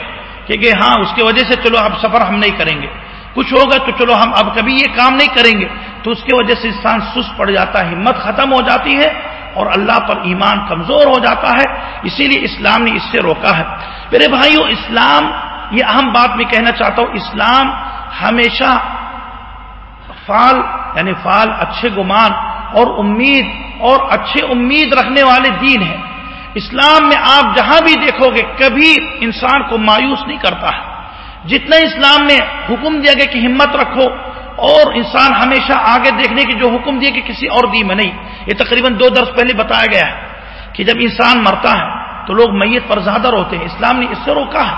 کہ ہاں اس کی وجہ سے چلو اب سفر ہم نہیں کریں گے۔ کچھ ہوگا تو چلو ہم اب کبھی یہ کام نہیں کریں گے۔ تو اس کی وجہ سے انسان سست پڑ جاتا ہے، ہمت ختم ہو جاتی ہے اور اللہ پر ایمان کمزور ہو جاتا ہے۔ اسی لیے اسلام نے اس سے روکا ہے۔ میرے بھائیوں اسلام، یہ اہم بات میں کہنا چاہتا ہوں، اسلام ہمیشہ فال یعنی فال اچھے گمان اور امید اور اچھے امید رکھنے والے دین ہیں اسلام میں آپ جہاں بھی دیکھو گے کبھی انسان کو مایوس نہیں کرتا ہے۔ جتنا اسلام میں حکم دیا گیا کہ ہمت رکھو اور انسان ہمیشہ آگے دیکھنے کی جو حکم دیا کہ کسی اور دی میں نہیں۔ یہ تقریباً دو درس پہلے بتایا گیا ہے کہ جب انسان مرتا ہے تو لوگ میت پر زیادہ روتے ہیں۔ اسلام نے اس سے روکا ہے۔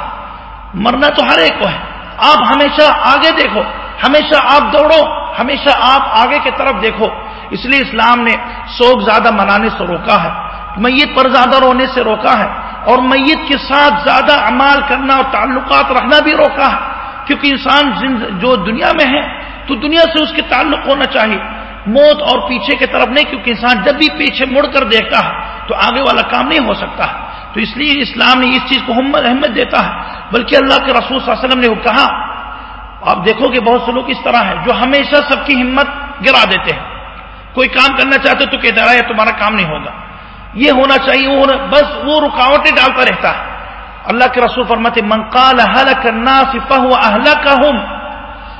مرنا تو ہر ایک کو ہے۔ آپ ہمیشہ آگے دیکھو۔ ہمیشہ آپ دوڑو۔ ہمیشہ آپ آگے کی طرف دیکھو۔ اس لیے اسلام نے سوگ زیادہ منانے سے روکا ہے۔ میت پر زیادہ رونے سے روکا ہے اور میت کے ساتھ زیادہ امال کرنا اور تعلقات رکھنا بھی روکا ہے۔ کیونکہ انسان جو دنیا میں ہے، تو دنیا سے اس کے تعلق ہونا چاہیے۔ موت اور پیچھے کی طرف نہیں، کیونکہ انسان جب بھی پیچھے مڑ کر دیکھتا ہے، تو آگے والا کام نہیں ہو سکتا۔ ہے تو اس لیے اسلام نے اس چیز کو اہمیت دیتا ہے۔ بلکہ اللہ کے رسول صلی اللہ علیہ وسلم نے کہا، آپ دیکھو کہ بہت سے لوگ اس طرح ہے جو ہمیشہ سب کی ہمت گرا دیتے ہیں۔ کوئی کام کرنا چاہتے تو کہتا رہا ہے تمہارا کام نہیں ہوگا۔ یہ ہونا چاہیے، وہ بس وہ رکاوٹیں ڈالتا رہتا ہے۔ اللہ کے رسول فرماتے منقال حلق الناس فهو اهلكهم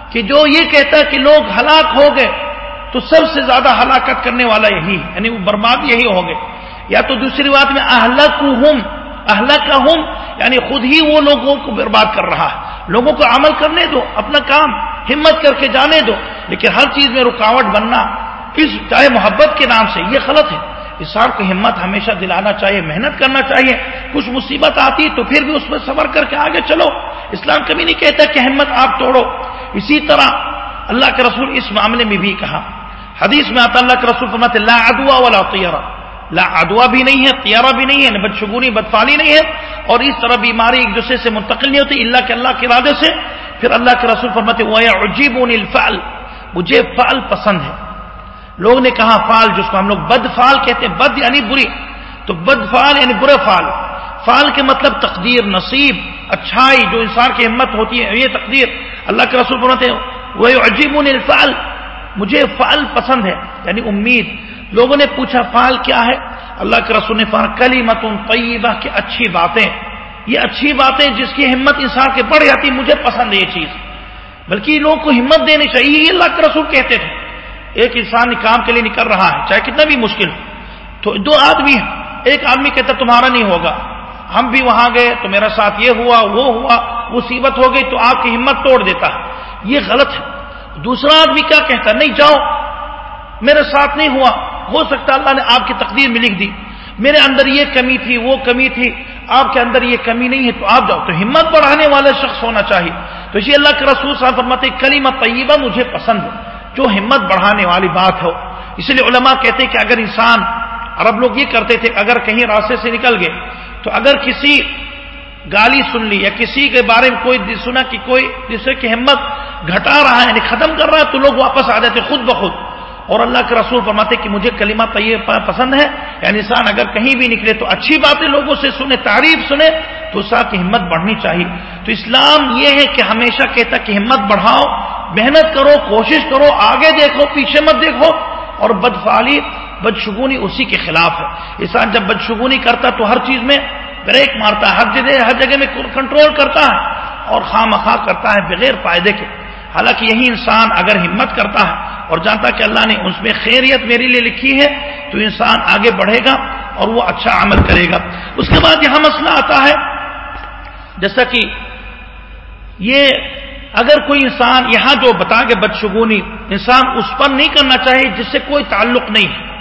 کہ جو یہ کہتا ہے کہ لوگ ہلاک ہو گئے، تو سب سے زیادہ ہلاکت کرنے والا یہی یعنی وہ برباد یہی ہو گئے۔ یا تو دوسری بات میں اہلکہم اہلکہم یعنی خود ہی وہ لوگوں کو برباد کر رہا ہے۔ لوگوں کو عمل کرنے دو، اپنا کام، ہمت کر کے جانے دو۔ لیکن ہر چیز میں رکاوٹ بننا، اس چاہے محبت کے نام سے، یہ غلط ہے۔ انسان کو ہمت ہمیشہ دلانا چاہیے، محنت کرنا چاہیے۔ کچھ مصیبت آتی تو پھر بھی اس میں صبر کر کے آگے چلو۔ اسلام کبھی نہیں کہتا کہ ہمت آپ توڑو۔ اسی طرح اللہ کے رسول اس معاملے میں بھی کہا۔ حدیث میں آتا اللہ کے رسول فرماتے لا ادوا والا طیارہ لا ادوا بھی نہیں ہے تیارہ بھی نہیں ہے بدشگونی، بدفالی نہیں ہے۔ اور اس طرح بیماری ایک دوسرے سے منتقل نہیں ہوتی، اللہ کے اللہ کے ارادے سے۔ پھر اللہ کے رسول فرماتے عجیب الفعل۔ مجھے فعل پسند ہے۔ لوگ نے کہا فال جس کو ہم لوگ بد فال کہتے ہیں، بد یعنی بری، تو بد فال یعنی برے فال فال کے مطلب تقدیر، نصیب، اچھائی، جو انسان کی ہمت ہوتی ہے، یہ تقدیر۔ اللہ کے رسول بناتے ہیں وہ عجیب الفال مجھے فال پسند ہے یعنی امید۔ لوگوں نے پوچھا فال کیا ہے؟ اللہ کے رسول نے فرمایا کلی مت طیبہ کی اچھی باتیں۔ یہ اچھی باتیں جس کی ہمت انسان کے بڑھ جاتی، مجھے پسند ہے یہ چیز۔ بلکہ لوگوں کو ہمت دینی چاہیے، یہ اللہ کے رسول کہتے تھے۔ ایک انسان کام کے لیے نکل رہا ہے، چاہے کتنا بھی مشکل ہو۔ تو دو آدمی ایک آدمی کہتا تمہارا نہیں ہوگا۔ ہم بھی وہاں گئے تو میرا ساتھ یہ ہوا، وہ ہوا، مصیبت ہو گئی تو آپ کی ہمت توڑ دیتا ہے۔ یہ غلط ہے۔ دوسرا آدمی کیا کہتا نہیں جاؤ، میرے ساتھ نہیں ہوا۔ ہو سکتا اللہ نے آپ کی تقدیر میں لکھ دی۔ میرے اندر یہ کمی تھی، وہ کمی تھی۔ آپ کے اندر یہ کمی نہیں ہے تو آپ جاؤ۔ تو ہمت بڑھانے والا شخص ہونا چاہیے۔ تو اسی اللہ کے رسول صاحب فرماتے کلمہ طیبہ مجھے پسند ہے۔ جو ہمت بڑھانے والی بات ہو۔ اس لیے علماء کہتے کہ اگر انسان عرب لوگ یہ کرتے تھے اگر کہیں راستے سے نکل گئے تو اگر کسی گالی سن لی یا کسی کے بارے میں کوئی سنا کہ کوئی جسے کی ہمت گھٹا رہا ہے یعنی ختم کر رہا ہے، تو لوگ واپس آ جاتے خود بخود۔ اور اللہ کے رسول فرماتے کہ مجھے کلمہ طیب پسند ہے۔ یعنی انسان اگر کہیں بھی نکلے تو اچھی باتیں لوگوں سے سنے، تعریف سنے تو اس کی ہمت بڑھنی چاہیے۔ تو اسلام یہ ہے کہ ہمیشہ کہتا کہ ہمت بڑھاؤ، محنت کرو، کوشش کرو، آگے دیکھو، پیچھے مت دیکھو۔ اور بدفالی بدشگونی اسی کے خلاف ہے۔ انسان جب بدشگونی کرتا تو ہر چیز میں بریک مارتا ہے، ہر جگہ ہر جگہ میں کنٹرول کرتا ہے اور خواہ مخواہ کرتا ہے بغیر فائدے کے۔ حالانکہ یہی انسان اگر ہمت کرتا ہے اور جانتا کہ اللہ نے اس میں خیریت میرے لیے لکھی ہے، تو انسان آگے بڑھے گا اور وہ اچھا عمل کرے گا۔ اس کے بعد یہاں مسئلہ آتا ہے جیسا کہ یہ اگر کوئی انسان یہاں جو بتا کے بدشگونی، انسان اس پر نہیں کرنا چاہیے جس سے کوئی تعلق نہیں ہے۔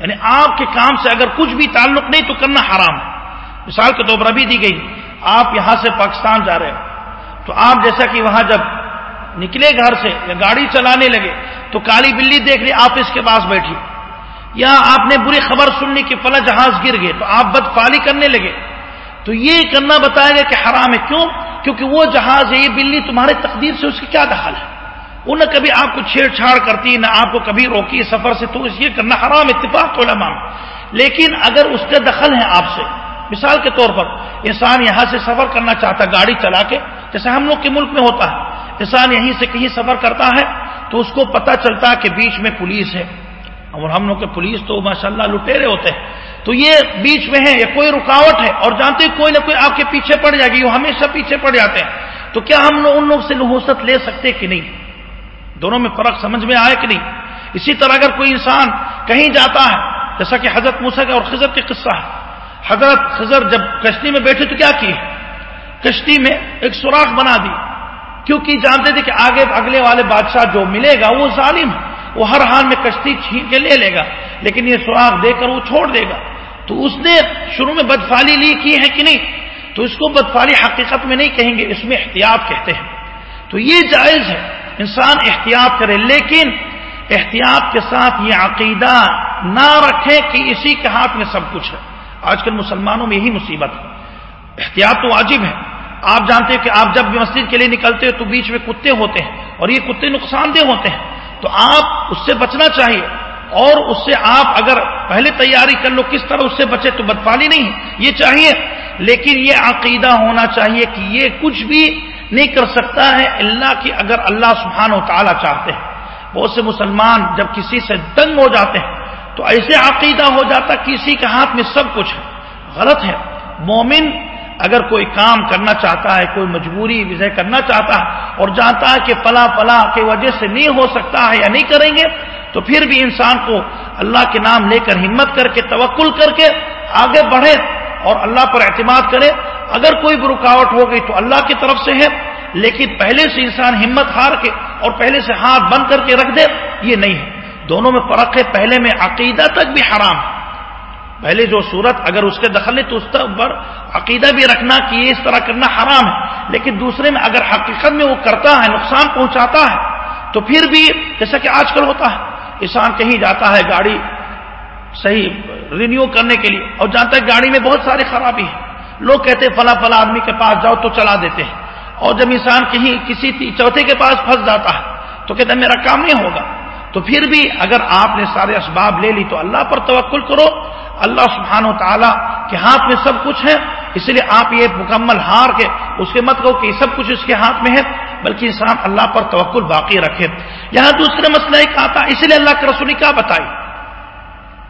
یعنی آپ کے کام سے اگر کچھ بھی تعلق نہیں تو کرنا حرام۔ ہے مثال کے طور پر ابھی دی گئی، آپ یہاں سے پاکستان جا رہے ہیں تو آپ جیسا کہ وہاں جب نکلے گھر سے یا گاڑی چلانے لگے، تو کالی بلی دیکھ لی، آپ اس کے پاس بیٹھی۔ یا آپ نے بری خبر سننی کہ فلا جہاز گر گئے، تو آپ بد فالی کرنے لگے۔ تو یہ کرنا بتایا گیا کہ حرام ہے کیوں؟ کیونکہ وہ جہاز ہے، یہ بلی تمہارے تقدیر سے اس کی کیا دخل ہے؟ وہ نہ کبھی آپ کو چھیڑ چھاڑ کرتی، نہ آپ کو کبھی روکی سفر سے، تو یہ کرنا حرام اتفاق علماء۔ لیکن اگر اس کا دخل ہے آپ سے، مثال کے طور پر انسان یہاں سے سفر کرنا چاہتا گاڑی چلا کے، جیسے ہم لوگ کے ملک میں ہوتا ہے، انسان یہیں سے کہیں سفر کرتا ہے تو اس کو پتا چلتا کہ بیچ میں پولیس ہے۔ اور ہم لوگ کے پولیس تو ماشاء اللہ لٹیرے ہوتے ہیں۔ تو یہ بیچ میں ہے یا کوئی رکاوٹ ہے اور جانتے کوئی نہ کوئی آپ کے پیچھے پڑ جائے گی، وہ ہمیشہ پیچھے پڑ جاتے ہیں۔ تو کیا ہم لوگ ان لوگ سے نحوست لے سکتے کہ نہیں؟ دونوں میں فرق سمجھ میں آئے کہ نہیں؟ اسی طرح اگر کوئی انسان کہیں جاتا ہے، جیسا کہ حضرت موسا اور خزر کے قصہ ہے۔ حضرت خزر جب کشتی میں بیٹھے تو کیا کی کشتی میں ایک سوراخ بنا دی۔ کیونکہ جانتے تھے کہ آگے اگلے والے بادشاہ جو ملے گا، وہ ظالم ہے۔ وہ ہر حال میں کشتی چھین کے لے لے گا، لیکن یہ سوراخ دے کر وہ چھوڑ دے گا۔ تو اس نے شروع میں بدفالی لی کی ہے کہ نہیں؟ تو اس کو بدفالی حقیقت میں نہیں کہیں گے، اس میں احتیاط کہتے ہیں۔ تو یہ جائز ہے، انسان احتیاط کرے، لیکن احتیاط کے ساتھ یہ عقیدہ نہ رکھے کہ اسی کے ہاتھ میں سب کچھ ہے۔ آج کل مسلمانوں میں یہی مصیبت ہے۔ احتیاط تو واجب ہے۔ آپ جانتے ہیں کہ آپ جب مسجد کے لیے نکلتے ہو تو بیچ میں کتے ہوتے ہیں اور یہ کتے نقصان دہ ہوتے ہیں۔ تو آپ اس سے بچنا چاہیے۔ اور اس سے آپ اگر پہلے تیاری کر لو، کس طرح اس سے بچے، تو بدفالی نہیں، یہ چاہیے۔ لیکن یہ عقیدہ ہونا چاہیے کہ یہ کچھ بھی نہیں کر سکتا ہے اللہ کی، اگر اللہ سبحانہ و تعالیٰ چاہتے ہیں۔ بہت سے مسلمان جب کسی سے دنگ ہو جاتے ہیں، تو ایسے عقیدہ ہو جاتا کسی کے ہاتھ میں سب کچھ ہے۔ غلط ہے۔ مومن اگر کوئی کام کرنا چاہتا ہے، کوئی مجبوری وزے کرنا چاہتا ہے اور جانتا ہے کہ فلاں فلاں کی وجہ سے نہیں ہو سکتا ہے یا نہیں کریں گے، تو پھر بھی انسان کو اللہ کے نام لے کر ہمت کر کے، توکل کر کے آگے بڑھے اور اللہ پر اعتماد کرے۔ اگر کوئی رکاوٹ ہو گئی تو اللہ کی طرف سے ہے، لیکن پہلے سے انسان ہمت ہار کے اور پہلے سے ہاتھ بند کر کے رکھ دے، یہ نہیں ہے۔ دونوں میں فرق ہے، پہلے میں عقیدہ تک بھی حرام ہے۔ پہلے جو صورت اگر اس کے دخل ہے تو اس پر عقیدہ بھی رکھنا کہ یہ اس طرح کرنا حرام ہے۔ لیکن دوسرے میں اگر حقیقت میں وہ کرتا ہے، نقصان پہنچاتا ہے، تو پھر بھی جیسا کہ آج کل ہوتا ہے، انسان کہیں جاتا ہے گاڑی صحیح رینیو کرنے کے لیے۔ اور جانتا ہے گاڑی میں بہت ساری خرابی ہے لوگ کہتے ہیں، فلاں فلاں آدمی کے پاس جاؤ تو چلا دیتے ہیں۔ اور جب انسان کہیں کسی چوتھے کے پاس پھنس جاتا ہے، تو کہتے ہیں میرا کام نہیں ہوگا۔ تو پھر بھی اگر آپ نے سارے اسباب لے لی، تو اللہ پر توکل کرو۔ اللہ سبحان و تعالیٰ کے ہاتھ میں سب کچھ ہے، اس لیے آپ یہ مکمل ہار کے اس کے مت کہو کہ سب کچھ اس کے ہاتھ میں ہے، بلکہ انسان اللہ پر توکل باقی رکھے۔ یہاں دوسرے مسئلہ ایک آتا، اس لیے اللہ کے رسول کیا بتائی؟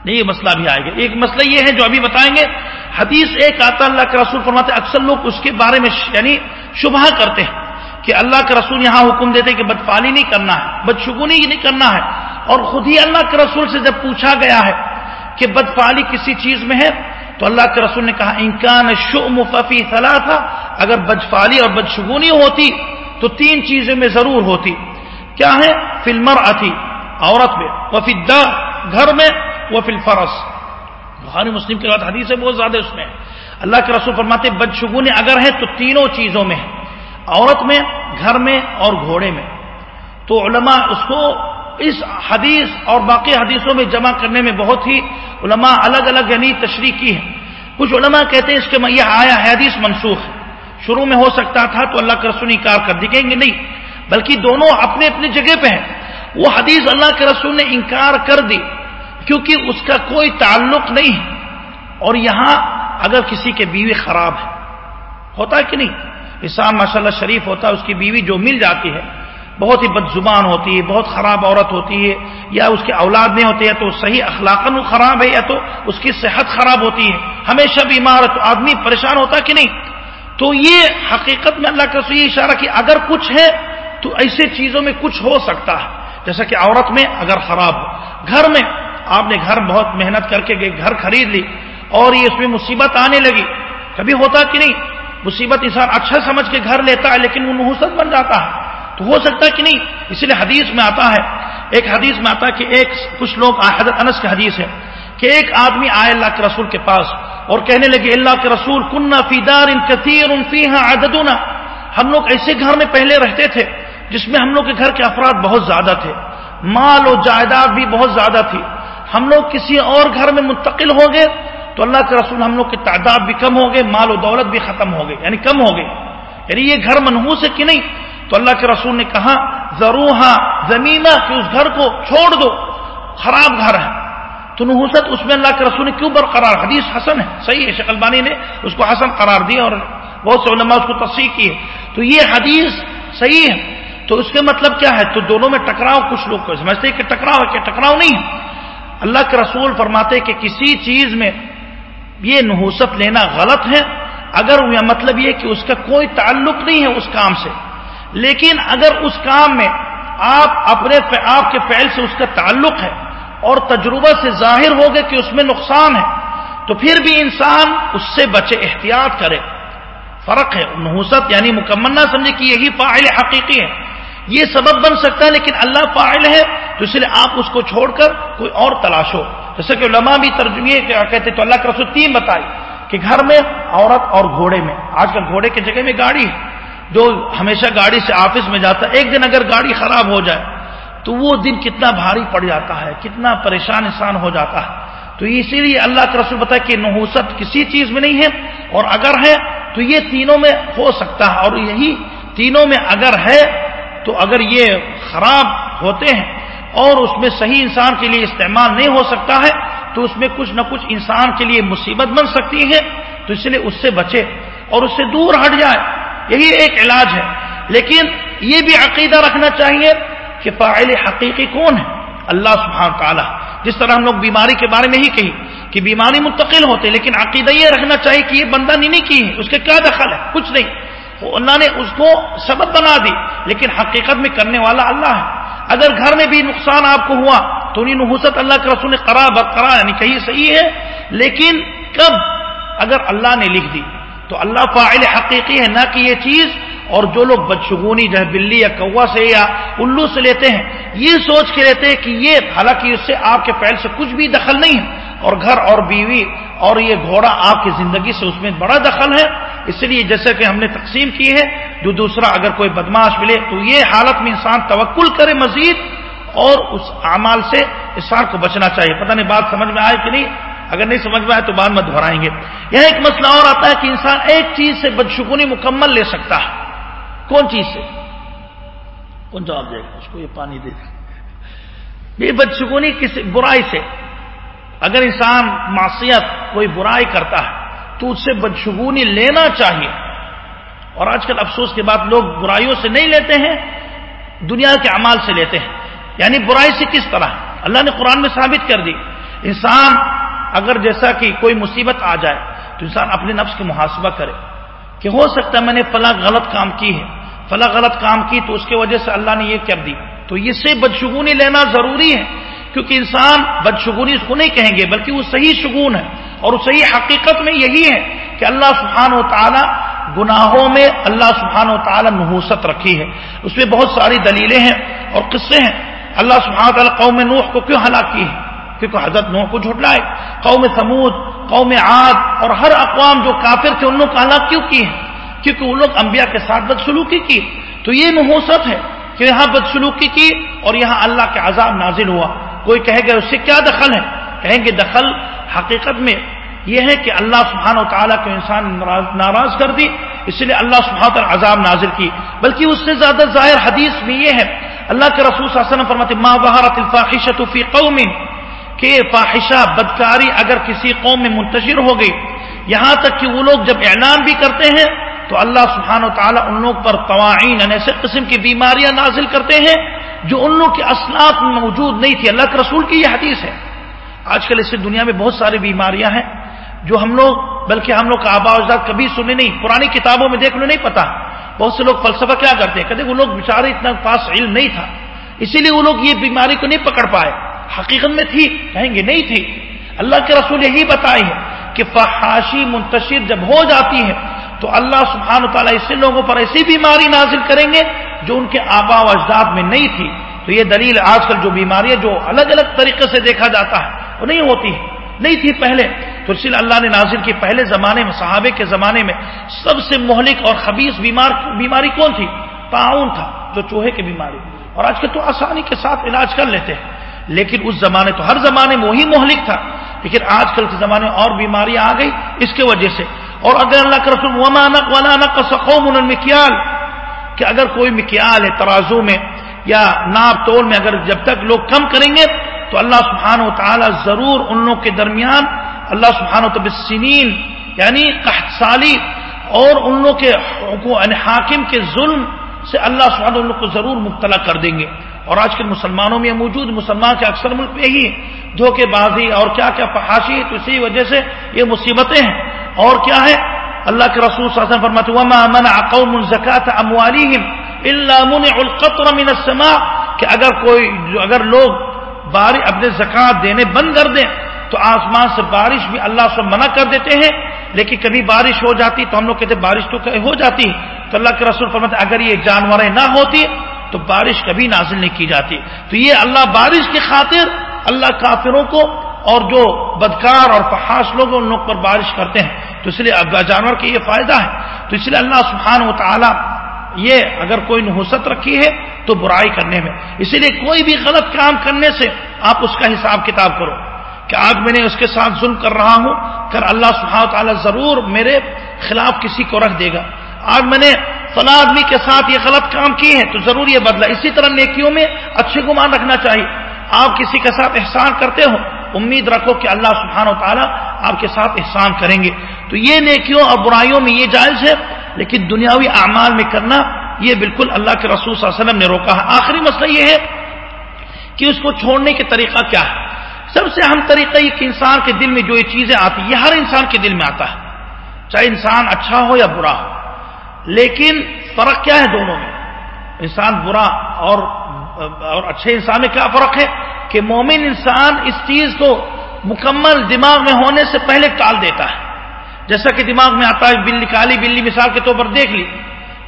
نہیں، یہ مسئلہ بھی آئے گا۔ ایک مسئلہ یہ ہے جو ابھی بتائیں گے، حدیث ایک آتا، اللہ کے رسول فرماتے، اکثر لوگ اس کے بارے میں یعنی شبہ کرتے ہیں کہ اللہ کے رسول یہاں حکم دیتے کہ بدفالی نہیں کرنا ہے، بدشگونی نہیں کرنا ہے۔ اور خود ہی اللہ کے رسول سے جب پوچھا گیا ہے کہ بدفالی کسی چیز میں ہے، تو اللہ کے رسول نے کہا انکان شعم ففی صلاح تھا اگر بدفالی اور بدشگونی ہوتی، تو تین چیزوں میں ضرور ہوتی۔ کیا ہے؟ فلمر آتی عورت میں وہ فدا گھر میں وہ فل فرس بخاری مسلم کے بعد حدیث ہے، بہت زیادہ اس میں۔ اللہ کے رسول فرماتے، بدشگونی اگر ہے، تو تینوں چیزوں میں ہے۔ عورت میں، گھر میں اور گھوڑے میں۔ تو علماء اس کو اس حدیث اور باقی حدیثوں میں جمع کرنے میں بہت ہی علماء الگ الگ یعنی تشریح کی ہے کچھ علماء کہتے ہیں اس کے یہ آیا ہے حدیث منسوخ ہے۔ شروع میں ہو سکتا تھا تو اللہ کے رسول انکار کر دی کہیں گے نہیں، بلکہ دونوں اپنے اپنی جگہ پہ ہیں۔ وہ حدیث اللہ کے رسول نے انکار کر دی، کیونکہ اس کا کوئی تعلق نہیں ہے۔ اور یہاں اگر کسی کے بیوی خراب ہے، ہوتا ہے کہ نہیں؟ انسان ماشاء اللہ شریف ہوتا ہے، اس کی بیوی جو مل جاتی ہے بہت ہی بد زبان ہوتی ہے، بہت خراب عورت ہوتی ہے، یا اس کے اولاد نہیں ہوتے تو صحیح اخلاقن وہ خراب ہے، یا تو اس کی صحت خراب ہوتی ہے۔ ہمیشہ بیمار ہے تو آدمی پریشان ہوتا کہ نہیں؟ تو یہ حقیقت میں اللہ کا یہ اشارہ کہ اگر کچھ ہے تو ایسے چیزوں میں کچھ ہو سکتا ہے۔ جیسا کہ عورت میں اگر خراب ہو، گھر میں آپ نے گھر بہت محنت کر کے گھر خرید لی اور یہ اس میں مصیبت آنے لگی، کبھی ہوتا کہ نہیں؟ مصیبت انسان اچھا سمجھ کے گھر لیتا ہے لیکن وہ نحوست بن جاتا ہے۔ تو ہو سکتا ہے کہ نہیں؟ اس لیے حدیث میں آتا ہے، ایک حدیث میں آتا ہے کہ ایک کچھ لوگ حضرت انس کی حدیث ہے کہ ایک آدمی آئے اللہ کے رسول کے پاس اور کہنے لگے، اللہ کے رسول کنہ فیدار ان کثیر ان فی عددنا۔ ہم لوگ ایسے گھر میں پہلے رہتے تھے جس میں ہم لوگ کے گھر کے افراد بہت زیادہ تھے۔ مال و جائیداد بھی بہت زیادہ تھی۔ ہم لوگ کسی اور گھر میں منتقل ہو گئے تو اللہ کے رسول ہم لوگ کی تعداد بھی کم ہو گئے، مال و دولت بھی ختم ہو گئے یعنی کم ہو گئے۔ یعنی یہ گھر منحوس ہے کہ نہیں؟ تو اللہ کے رسول نے کہا ضرور زمینہ کہ اس گھر کو چھوڑ دو، خراب گھر ہے۔ تو نحوست اس میں اللہ کے رسول نے کیوں برقرار؟ حدیث حسن ہے، صحیح ہے شکلبانی نے اس کو حسن قرار دیا اور بہت سے علماء اس کو تصحیح کی ہے تو یہ حدیث صحیح ہے۔ تو اس کے مطلب کیا ہے؟ تو دونوں میں ٹکراؤ، کچھ لوگ کو سمجھتے کہ ٹکراؤ ہے کہ ٹکراؤ نہیں اللہ کے رسول فرماتے کہ کسی چیز میں یہ نحوست لینا غلط ہے۔ اگر مطلب یہ کہ اس کا کوئی تعلق نہیں ہے اس کام سے۔ لیکن اگر اس کام میں آپ اپنے آپ کے فعل سے اس کا تعلق ہے اور تجربہ سے ظاہر ہو گئے کہ اس میں نقصان ہے، تو پھر بھی انسان اس سے بچے احتیاط کرے۔ فرق ہے، نحوست یعنی مکمل نہ سمجھے کہ یہی فاعل حقیقی ہے۔ یہ سبب بن سکتا ہے، لیکن اللہ فاعل ہے، تو اس لیے آپ اس کو چھوڑ کر کوئی اور تلاش ہو۔ جیسے کہ علماء بھی ترجمے کہتے تو اللہ کا رسول تین بتائی کہ گھر میں، عورت اور گھوڑے میں۔ آج کل گھوڑے کی جگہ میں گاڑی ہے۔ جو ہمیشہ گاڑی سے آفس میں جاتا ہے، ایک دن اگر گاڑی خراب ہو جائے، تو وہ دن کتنا بھاری پڑ جاتا ہے، کتنا پریشان انسان ہو جاتا ہے۔ تو اسی لیے اللہ کا رسول بتایا کہ نحوست کسی چیز میں نہیں ہے، اور اگر ہے، تو یہ تینوں میں ہو سکتا ہے۔ اور یہی تینوں میں اگر ہے، تو اگر یہ خراب ہوتے ہیں اور اس میں صحیح انسان کے لیے استعمال نہیں ہو سکتا ہے، تو اس میں کچھ نہ کچھ انسان کے لیے مصیبت بن سکتی ہے۔ تو اس لیے اس سے بچے اور اس سے دور ہٹ جائے۔ یہی ایک علاج ہے۔ لیکن یہ بھی عقیدہ رکھنا چاہیے کہ فاعل حقیقی کون ہے؟ اللہ سبحانہ تعالیٰ جس طرح ہم لوگ بیماری کے بارے میں ہی کہی کہ بیماری منتقل ہوتے، لیکن عقیدہ یہ رکھنا چاہیے کہ یہ بندہ نہیں کی ہے، اس کے کیا دخل ہے؟ کچھ نہیں۔ اللہ نے اس کو سبب بنا دی، لیکن حقیقت میں کرنے والا اللہ ہے۔ اگر گھر میں بھی نقصان آپ کو ہوا، تو نہیں نحوست اللہ کے رسول نے کرا برقرار یعنی کہیں صحیح ہے۔ لیکن کب؟ اگر اللہ نے لکھ دی۔ تو اللہ فاعل حقیقی ہے، نہ کہ یہ چیز۔ اور جو لوگ بدشگونی، جو ہے بلی یا کوا سے یا الو سے لیتے ہیں، یہ سوچ کے لیتے ہیں کہ یہ حالانکہ اس سے آپ کے پہل سے کچھ بھی دخل نہیں ہے۔ اور گھر اور بیوی اور یہ گھوڑا آپ کی زندگی سے اس میں بڑا دخل ہے۔ اس لیے جیسے کہ ہم نے تقسیم کی ہے، جو دوسرا اگر کوئی بدماش ملے تو یہ حالت میں انسان توکل کرے مزید اور اس اعمال سے انسان کو بچنا چاہیے۔ پتہ نہیں بات سمجھ میں آئے کہ نہیں؟ اگر نہیں سمجھ میں آئے تو بعد میں دہرائیں گے۔ یہاں ایک مسئلہ اور آتا ہے کہ انسان ایک چیز سے بدشگونی مکمل لے سکتا ہے۔ کون چیز سے؟ کون جواب دے گا؟ اس کو یہ پانی دے یہ بدشگونی کسی برائی سے۔ اگر انسان معصیت کوئی برائی کرتا ہے تو اس سے بدشگونی لینا چاہیے۔ اور آج کل افسوس کے بعد لوگ برائیوں سے نہیں لیتے ہیں، دنیا کے اعمال سے لیتے ہیں۔ یعنی برائی سے کس طرح؟ اللہ نے قرآن میں ثابت کر دی۔ انسان اگر جیسا کہ کوئی مصیبت آ جائے تو انسان اپنے نفس کی محاسبہ کرے کہ ہو سکتا ہے میں نے فلاں غلط کام کی ہے، فلاں غلط کام کی تو اس کی وجہ سے اللہ نے یہ کر دی۔ تو اس سے بدشگونی لینا ضروری ہے، کیونکہ انسان بدشگونی اس کو نہیں کہیں گے، بلکہ وہ صحیح شگون ہے۔ اور وہ صحیح حقیقت میں یہی ہے کہ اللہ سبحانہ و تعالیٰ گناہوں میں اللہ سبحانہ و تعالیٰ نحوست رکھی ہے۔ اس میں بہت ساری دلیلیں ہیں اور قصے ہیں۔ اللہ سبحانہ تعالیٰ قوم نوح کو کیوں ہلاک کی ہے؟ کیونکہ حضرت نوح کو جھٹلائے۔ قوم سمود قوم عاد اور ہر اقوام جو کافر تھے ان لوگ کو ہلاک کیوں کی ہے کیونکہ وہ لوگ انبیاء کے ساتھ بدسلوکی کی۔ تو یہ نحوست ہے کہ یہاں بدسلوکی کی اور یہاں اللہ کے عذاب نازل ہوا۔ کوئی کہے گا، اس سے کیا دخل ہے؟ کہیں گے، دخل حقیقت میں یہ ہے کہ اللہ سبحانہ و تعالیٰ کو انسان ناراض کر دی۔ اس لیے اللہ سبحانہ تعالیٰ عذاب نازل کی۔ بلکہ اس سے زیادہ ظاہر حدیث میں یہ ہے۔ اللہ کے رسول صلی اللہ علیہ وسلم فرماتے، ما بہارت الفاحشۃ فی قوم کہ فاحشہ بدکاری اگر کسی قوم میں منتشر ہو گئی، یہاں تک کہ وہ لوگ جب اعلان بھی کرتے ہیں، تو اللہ سبحانہ و تعالیٰ ان لوگ پر توائین یعنی ایسے قسم کی بیماریاں نازل کرتے ہیں، جو ان لوگ کے اسناف میں موجود نہیں تھی۔ اللہ کے رسول کی یہ حدیث ہے۔ آج کل اس دنیا میں بہت ساری بیماریاں ہیں، جو ہم لوگ، بلکہ ہم لوگ کا آبا اجداد کبھی سنے نہیں، پرانی کتابوں میں دیکھ لو نہیں پتا۔ بہت سے لوگ فلسفہ کیا کرتے ہیں، کہتے وہ لوگ بیچارے اتنا پاس علم نہیں تھا، اسی لیے وہ لوگ یہ بیماری کو نہیں پکڑ پائے۔ حقیقت میں تھی، کہیں گے نہیں تھی۔ اللہ کے رسول یہی بتائی ہے کہ فحاشی منتشر جب ہو جاتی ہے تو اللہ سبحانہ و تعالیٰ ایسے لوگوں پر ایسی بیماری نازل کریں گے جو ان کے آبا و اجداد میں نہیں تھی۔ تو یہ دلیل آج کل جو بیماریاں جو الگ الگ طریقے سے دیکھا جاتا ہے، وہ نہیں ہوتی ہے۔ نہیں تھی پہلے۔ تو اس لیے اللہ نے نازل کی پہلے زمانے میں صحابے کے زمانے میں سب سے مہلک اور خبیص بیمار، بیماری کون تھی؟ تعاون تھا، جو چوہے کی بیماری۔ اور آج کل تو آسانی کے ساتھ علاج کر لیتے ہیں۔ لیکن اس زمانے تو ہر زمانے میں وہی مہلک تھا، لیکن آج کل کے زمانے میں اور بیماریاں آ گئی اس کی وجہ سے۔ اور اگر اللہ کا رسول ومانک ولانک سقوم المکیال کہ اگر کوئی مکیال ہے ترازو میں یا ناپ تول میں اگر جب تک لوگ کم کریں گے، تو اللہ سبحانہ و تعالیٰ ضرور ان لوگوں کے درمیان اللہ سبحانہ و طب سنین یعنی سالی اور ان لوگوں کے یعنی حاکم کے ظلم سے اللہ سبحانہ ان کو ضرور مبتلا کر دیں گے۔ اور آج کل مسلمانوں میں موجود، مسلمان کے اکثر ملک میں ہی دھوکے بازی اور کیا کیا فحاشی ہے تو اسی وجہ سے یہ مصیبتیں ہیں۔ اور کیا ہے؟ اللہ کے رسول صلی اللہ علیہ وسلم فرماتے وما منع قوم زکات اموالهم الا منع القطر من السماء کہ اگر کوئی، اگر لوگ بارش اپنے زکات دینے بند کر دیں، تو آسمان سے بارش بھی اللہ سے منع کر دیتے ہیں۔ لیکن کبھی بارش ہو جاتی تو ہم لوگ کہتے بارش تو ہو جاتی تو اللہ کے رسول فرماتے اگر یہ جانوریں نہ ہوتی تو بارش کبھی نازل نہیں کی جاتی۔ تو یہ اللہ بارش کی خاطر اللہ کافروں کو اور جو بدکار اور فحاش لوگ ان لوگ پر بارش کرتے ہیں۔ تو اس لیے جانور کا یہ فائدہ ہے۔ تو اس لیے اللہ سبحانہ و تعالیٰ یہ اگر کوئی نحوست رکھی ہے تو برائی کرنے میں۔ اسی لیے کوئی بھی غلط کام کرنے سے آپ اس کا حساب کتاب کرو کہ آج میں نے اس کے ساتھ ظلم کر رہا ہوں، کر اللہ سبحانہ و تعالیٰ ضرور میرے خلاف کسی کو رکھ دے گا۔ آج میں نے فلاں آدمی کے ساتھ یہ غلط کام کیے ہیں تو ضرور یہ بدلا اسی طرح نیکیوں میں اچھے گمان رکھنا چاہیے۔ آپ کسی کے ساتھ احسان کرتے ہو، امید رکھو کہ اللہ سبحانہ و تعالیٰ آپ کے ساتھ احسان کریں گے۔ تو یہ نیکیوں اور برائیوں میں یہ جائز ہے، لیکن دنیاوی اعمال میں کرنا یہ بالکل اللہ کے رسول صلی اللہ علیہ وسلم نے روکا ہے۔ آخری مسئلہ یہ ہے کہ اس کو چھوڑنے کے طریقہ کیا ہے۔ سب سے اہم طریقہ یہ کہ انسان کے دل میں جو یہ چیزیں آتی یہ ہر انسان کے دل میں آتا ہے۔ چاہے انسان اچھا ہو یا برا ہو۔ لیکن فرق کیا ہے دونوں میں؟ انسان برا اور اور اچھے انسان میں کیا فرق ہے؟ کہ مومن انسان اس چیز کو مکمل دماغ میں ہونے سے پہلے ٹال دیتا ہے۔ جیسا کہ دماغ میں آتا ہے، بلی کالی، بلی مثال کے طور پر دیکھ لی۔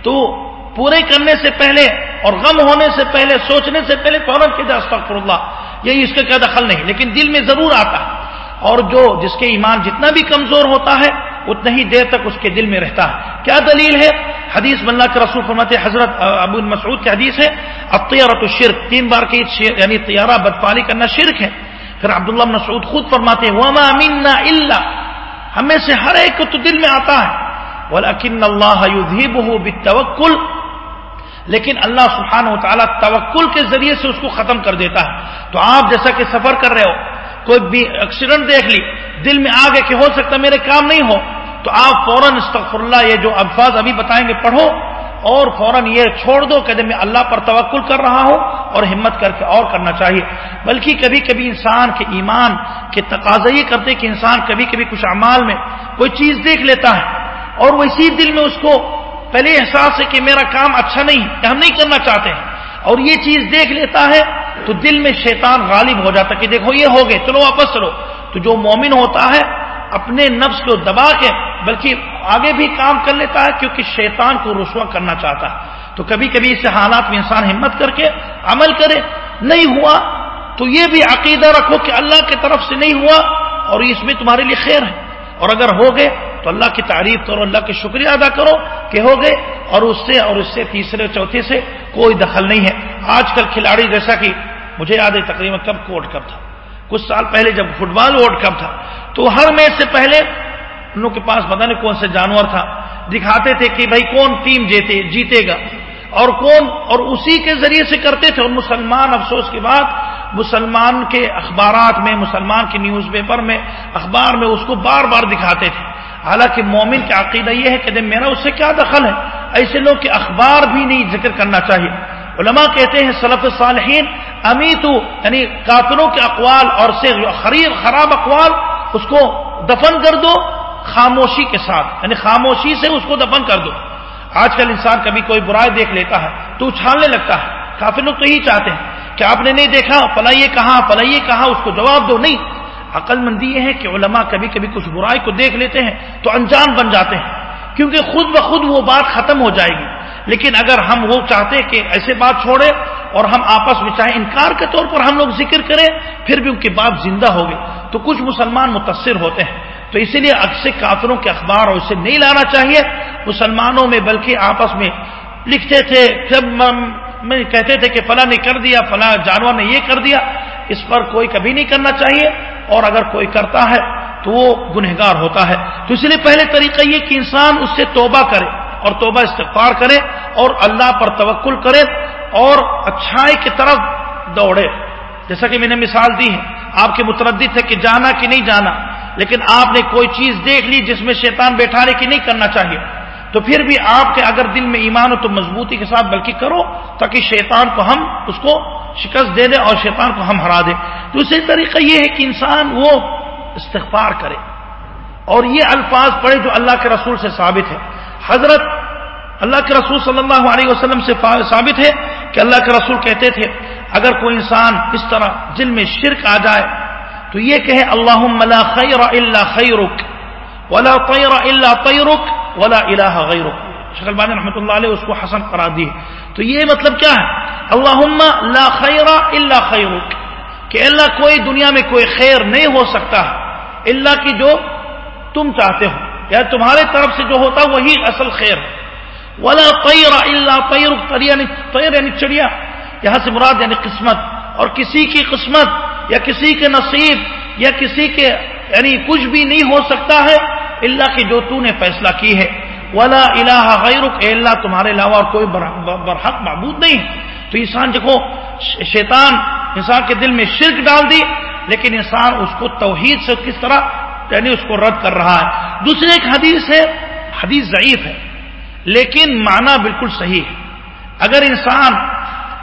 تو پورے کرنے سے پہلے اور غم ہونے سے پہلے، سوچنے سے پہلے فوراً کے استغفر اللہ یہی اس کا کیا دخل نہیں۔ لیکن دل میں ضرور آتا ہے۔ اور جو، جس کے ایمان جتنا بھی کمزور ہوتا ہے اتنا ہی دیر تک اس کے دل میں رہتا ہے۔ کیا دلیل ہے؟ حدیث بلّہ کے رسول فرماتے حضرت ابو مسعود کی حدیث ہے اب شرک تین بار کی یعنی طیارہ بدفالی کرنا شرک ہے۔ پھر عبداللہ مسعود خود فرماتے ہیں، وما منا اللہ ہمیں سے ہر ایک کو تو دل میں آتا ہے۔ ولیکن اللہ بالتوکل لیکن اللہ سبحانہ و تعالیٰ توکل کے ذریعے سے اس کو ختم کر دیتا ہے۔ تو آپ جیسا کہ سفر کر رہے ہو کوئی بھی ایکسیڈنٹ دیکھ لی، دل میں آ گئے کہ ہو سکتا میرے کام نہیں ہو، تو آپ فوراً استغفر اللہ، یہ جو الفاظ ابھی بتائیں گے پڑھو، اور فوراً یہ چھوڑ دو کہ میں اللہ پر توکل کر رہا ہوں اور ہمت کر کے اور کرنا چاہیے۔ بلکہ کبھی کبھی انسان کے ایمان کے تقاضا یہ کرتے کہ انسان کبھی کبھی کچھ اعمال میں کوئی چیز دیکھ لیتا ہے اور وہ اسی دل میں اس کو پہلے احساس ہے کہ میرا کام اچھا نہیں ہم نہیں کرنا چاہتے۔ ہیں اور یہ چیز دیکھ لیتا ہے تو دل میں شیطان غالب ہو جاتا کہ دیکھو یہ ہو گئے، چلو واپس چلو۔ تو جو مومن ہوتا ہے، اپنے نفس کو دبا کے، بلکہ آگے بھی کام کر لیتا ہے، کیونکہ شیطان کو رسوا کرنا چاہتا ہے۔ تو کبھی کبھی اس حالات میں انسان ہمت کر کے عمل کرے۔ نہیں ہوا تو یہ بھی عقیدہ رکھو کہ اللہ کی طرف سے نہیں ہوا اور اس میں تمہارے لیے خیر ہے۔ اور اگر ہو گئے تو اللہ کی تعریف کرو، اللہ کے شکریہ ادا کرو کہ ہو گئے۔ اور اس سے، اور اس سے تیسرے، چوتھے سے کوئی دخل نہیں ہے۔ آج کل کھلاڑی جیسا کہ مجھے یاد ہے تقریباً کب کوٹ کب تھا۔ کچھ سال پہلے جب فٹ بال ورلڈ کپ تھا۔ تو ہر میچ سے پہلے ان کے پاس پتا نہیں کون سے جانور تھا۔ دکھاتے تھے کہ بھائی کون ٹیم جیتے جیتے گا۔ اور کون، اور اسی کے ذریعے سے کرتے تھے۔ اور مسلمان افسوس کے بعد مسلمان کے اخبارات میں، مسلمان کے نیوز پیپر میں، اخبار میں اس کو بار بار دکھاتے تھے۔ حالانکہ مومن کا عقیدہ یہ ہے کہ میرا اس سے کیا دخل ہے؟ ایسے لوگ کے اخبار بھی نہیں ذکر کرنا چاہیے۔ علماء کہتے ہیں سلف صالحین امیتو یعنی کافروں کے اقوال اور سے خرید، خراب اقوال، اس کو دفن کر دو خاموشی کے ساتھ یعنی خاموشی سے اس کو دفن کر دو۔ آج کل انسان کبھی کوئی برائی دیکھ لیتا ہے، تو اچھالنے لگتا ہے۔ کافی لوگ تو یہی چاہتے ہیں کہ آپ نے نہیں دیکھا فلائیے کہاں فلائیے کہاں، اس کو جواب دو۔ نہیں عقل مندی یہ ہے کہ علماء کبھی کبھی کچھ برائی کو دیکھ لیتے ہیں تو انجان بن جاتے ہیں، کیونکہ خود بخود وہ بات ختم ہو جائے گی۔ لیکن اگر ہم وہ چاہتے کہ ایسے بات چھوڑے اور ہم آپس میں چاہے انکار کے طور پر ہم لوگ ذکر کریں، پھر بھی ان کی بات زندہ ہوگی تو کچھ مسلمان متاثر ہوتے ہیں۔ تو اسی لیے اکثر کافروں کے اخبار اور اسے نہیں لانا چاہیے۔ مسلمانوں میں بلکہ آپس میں لکھتے تھے، جب میں کہتے تھے کہ فلاں نے کر دیا، فلاں جانور نے یہ کر دیا۔ اس پر کوئی کبھی نہیں کرنا چاہیے۔ اور اگر کوئی کرتا ہے تو وہ گنہگار ہوتا ہے۔ تو اس لیے پہلے طریقہ یہ کہ انسان اس سے توبہ کرے۔ اور توبہ استغفار کرے اور اللہ پر توکل کرے اور اچھائی کی طرف دوڑے۔ جیسا کہ میں نے مثال دی ہے، آپ کے متردد ہے کہ جانا کہ نہیں جانا، لیکن آپ نے کوئی چیز دیکھ لی جس میں شیطان بیٹھانے کی نہیں کرنا چاہیے۔ تو پھر بھی آپ کے اگر دل میں ایمان ہو تو مضبوطی کے ساتھ بلکہ کرو تاکہ شیطان کو ہم اس کو شکست دے دیں اور شیطان کو ہم ہرا دیں دوسری طریقہ یہ ہے کہ انسان وہ استغفار کرے۔ اور یہ الفاظ پڑھے جو اللہ کے رسول سے ثابت ہے حضرت اللہ کے رسول صلی اللہ علیہ وسلم سے ثابت ہے کہ اللہ کے رسول کہتے تھے، اگر کوئی انسان اس طرح دل میں شرک آ جائے، تو یہ کہے اللہ لا خیر اللہ خیرک، ولا طیر اللہ طیرک، ولا الہ غیرک. شکل بانی رحمۃ اللہ علیہ اس کو حسن کرا دی تو یہ مطلب کیا ہے؟ اللہ لا خیر اللہ خیرک، کہ اللہ کوئی دنیا میں کوئی خیر نہیں ہو سکتا، اللہ کی جو تم چاہتے ہو۔ یا تمہارے طرف سے جو ہوتا وہی اصل خیر۔ ولا طیر اللہ طیر یعنی طیر یعنی چڑیا۔ یہاں سے مراد یعنی قسمت۔ اور کسی کی قسمت یا کسی کے نصیب یا کسی کے یعنی کچھ بھی نہیں ہو سکتا ہے اللہ کی جو تو نے فیصلہ کی ہے۔ ولا الہ غیرک اے اللہ تمہارے علاوہ اور کوئی برحق معبود نہیں تو انسان دیکھو شیطان انسان کے دل میں شرک ڈال دی، لیکن انسان اس کو توحید سے کس طرح یعنی اس کو رد کر رہا ہے۔ دوسری ایک حدیث ہے، حدیث ضعیف ہے، لیکن معنی بالکل صحیح ہے۔ اگر انسان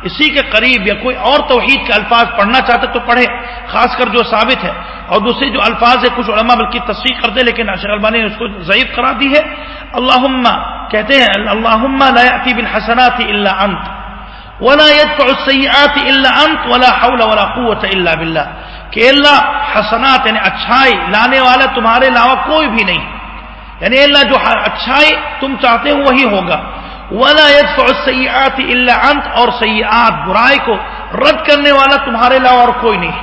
اسی کے قریب یا کوئی اور توحید کے الفاظ پڑھنا چاہتے تو پڑھے، خاص کر جو ثابت ہے۔ اور دوسری جو الفاظ ہے کچھ علماء بلکہ تصویر کر دے لیکن اشر البانی نے اس کو ضعیف کرا دی ہے۔ اللہ کہتے ہیں اللہ بالحسنات الا انت، ولا يدفع السيئات الا انت، ولا حول ولا قوه الا بالله کہ اللہ حسنات یعنی اچھائی لانے والا تمہارے علاوہ کوئی بھی نہیں۔ یعنی اللہ جو اچھائی تم چاہتے ہو وہی ہوگا۔ ولا يدفع السيئات الا انت اور سیئات برائی کو رد کرنے والا تمہارے علاوہ اور کوئی نہیں۔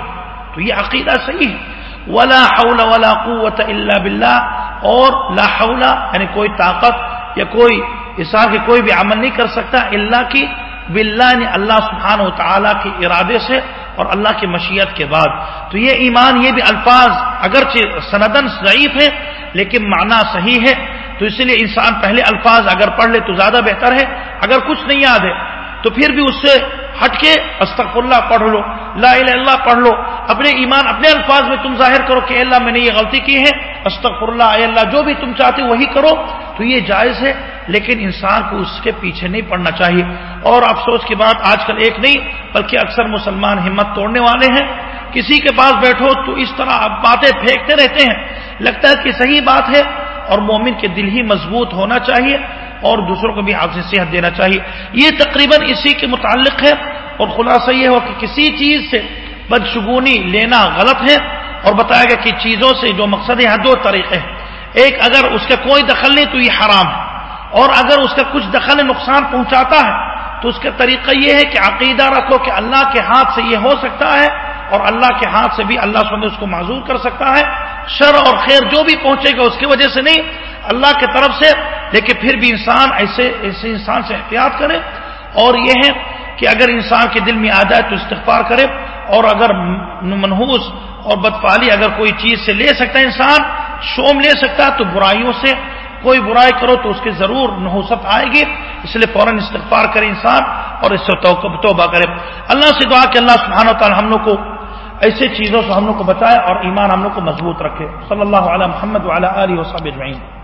تو یہ عقیدہ صحیح ہے۔ ولا حول ولا قوت الا بالله اور لا حول یعنی کوئی طاقت یا کوئی اسا کے کوئی بھی عمل نہیں کر سکتا اللہ کی باللہ یعنی اللہ سبحانہ و تعالی کے ارادے سے اور اللہ کی مشیت کے بعد۔ تو یہ ایمان، یہ بھی الفاظ اگرچہ سندن ضعیف ہے لیکن معنی صحیح ہے۔ تو اس لیے انسان پہلے الفاظ اگر پڑھ لے تو زیادہ بہتر ہے۔ اگر کچھ نہیں یاد ہے تو پھر بھی اس سے ہٹ کے استغفر اللہ پڑھ لو، لا الہ اللہ پڑھ لو۔ اپنے ایمان، اپنے الفاظ میں تم ظاہر کرو کہ اللہ میں نے یہ غلطی کی ہے استغفر اللہ اے اللہ جو بھی تم چاہتے وہی کرو۔ تو یہ جائز ہے، لیکن انسان کو اس کے پیچھے نہیں پڑنا چاہیے۔ اور افسوس کی بات آج کل ایک نہیں، بلکہ اکثر مسلمان ہمت توڑنے والے ہیں۔ کسی کے پاس بیٹھو تو اس طرح باتیں پھینکتے رہتے ہیں۔ لگتا ہے کہ صحیح بات ہے اور مومن کے دل ہی مضبوط ہونا چاہیے۔ اور دوسروں کو بھی آپ سے صحت دینا چاہیے۔ یہ تقریباً اسی کے متعلق ہے اور خلاصہ یہ ہو کہ کسی چیز سے بدشگونی لینا غلط ہے اور بتایا گیا کہ چیزوں سے جو مقصد ہے دو طریقے ہیں۔ ایک، اگر اس کا کوئی دخل نہیں تو یہ حرام ہے۔ اور اگر اس کا کچھ دخل نقصان پہنچاتا ہے تو اس کا طریقہ یہ ہے کہ عقیدہ رکھو کہ اللہ کے ہاتھ سے یہ ہو سکتا ہے اور اللہ کے ہاتھ سے بھی اللہ سب اس کو معذور کر سکتا ہے۔ شر اور خیر جو بھی پہنچے گا اس کی وجہ سے نہیں اللہ کی طرف سے، لیکن پھر بھی انسان ایسے ایسے انسان سے احتیاط کرے۔ اور یہ ہے کہ اگر انسان کے دل میں آ جائے تو استغفار کرے۔ اور اگر منحوس اور بدفالی اگر کوئی چیز سے لے سکتا ہے انسان، شوم لے سکتا ہے تو برائیوں سے کوئی برائی کرو تو اس کی ضرور نحوست آئے گی۔ اس لیے فوراً استغفار کرے انسان اور اس سے توبہ کرے۔ اللہ سے دعا کہ اللہ سبحانہ و تعالی ہم لوگ کو ایسے چیزوں سے ہم لوگ کو بتائے اور ایمان ہم لوگ کو مضبوط رکھے۔ صلی اللہ علیہ محمد علیہ وصحب اجمعین۔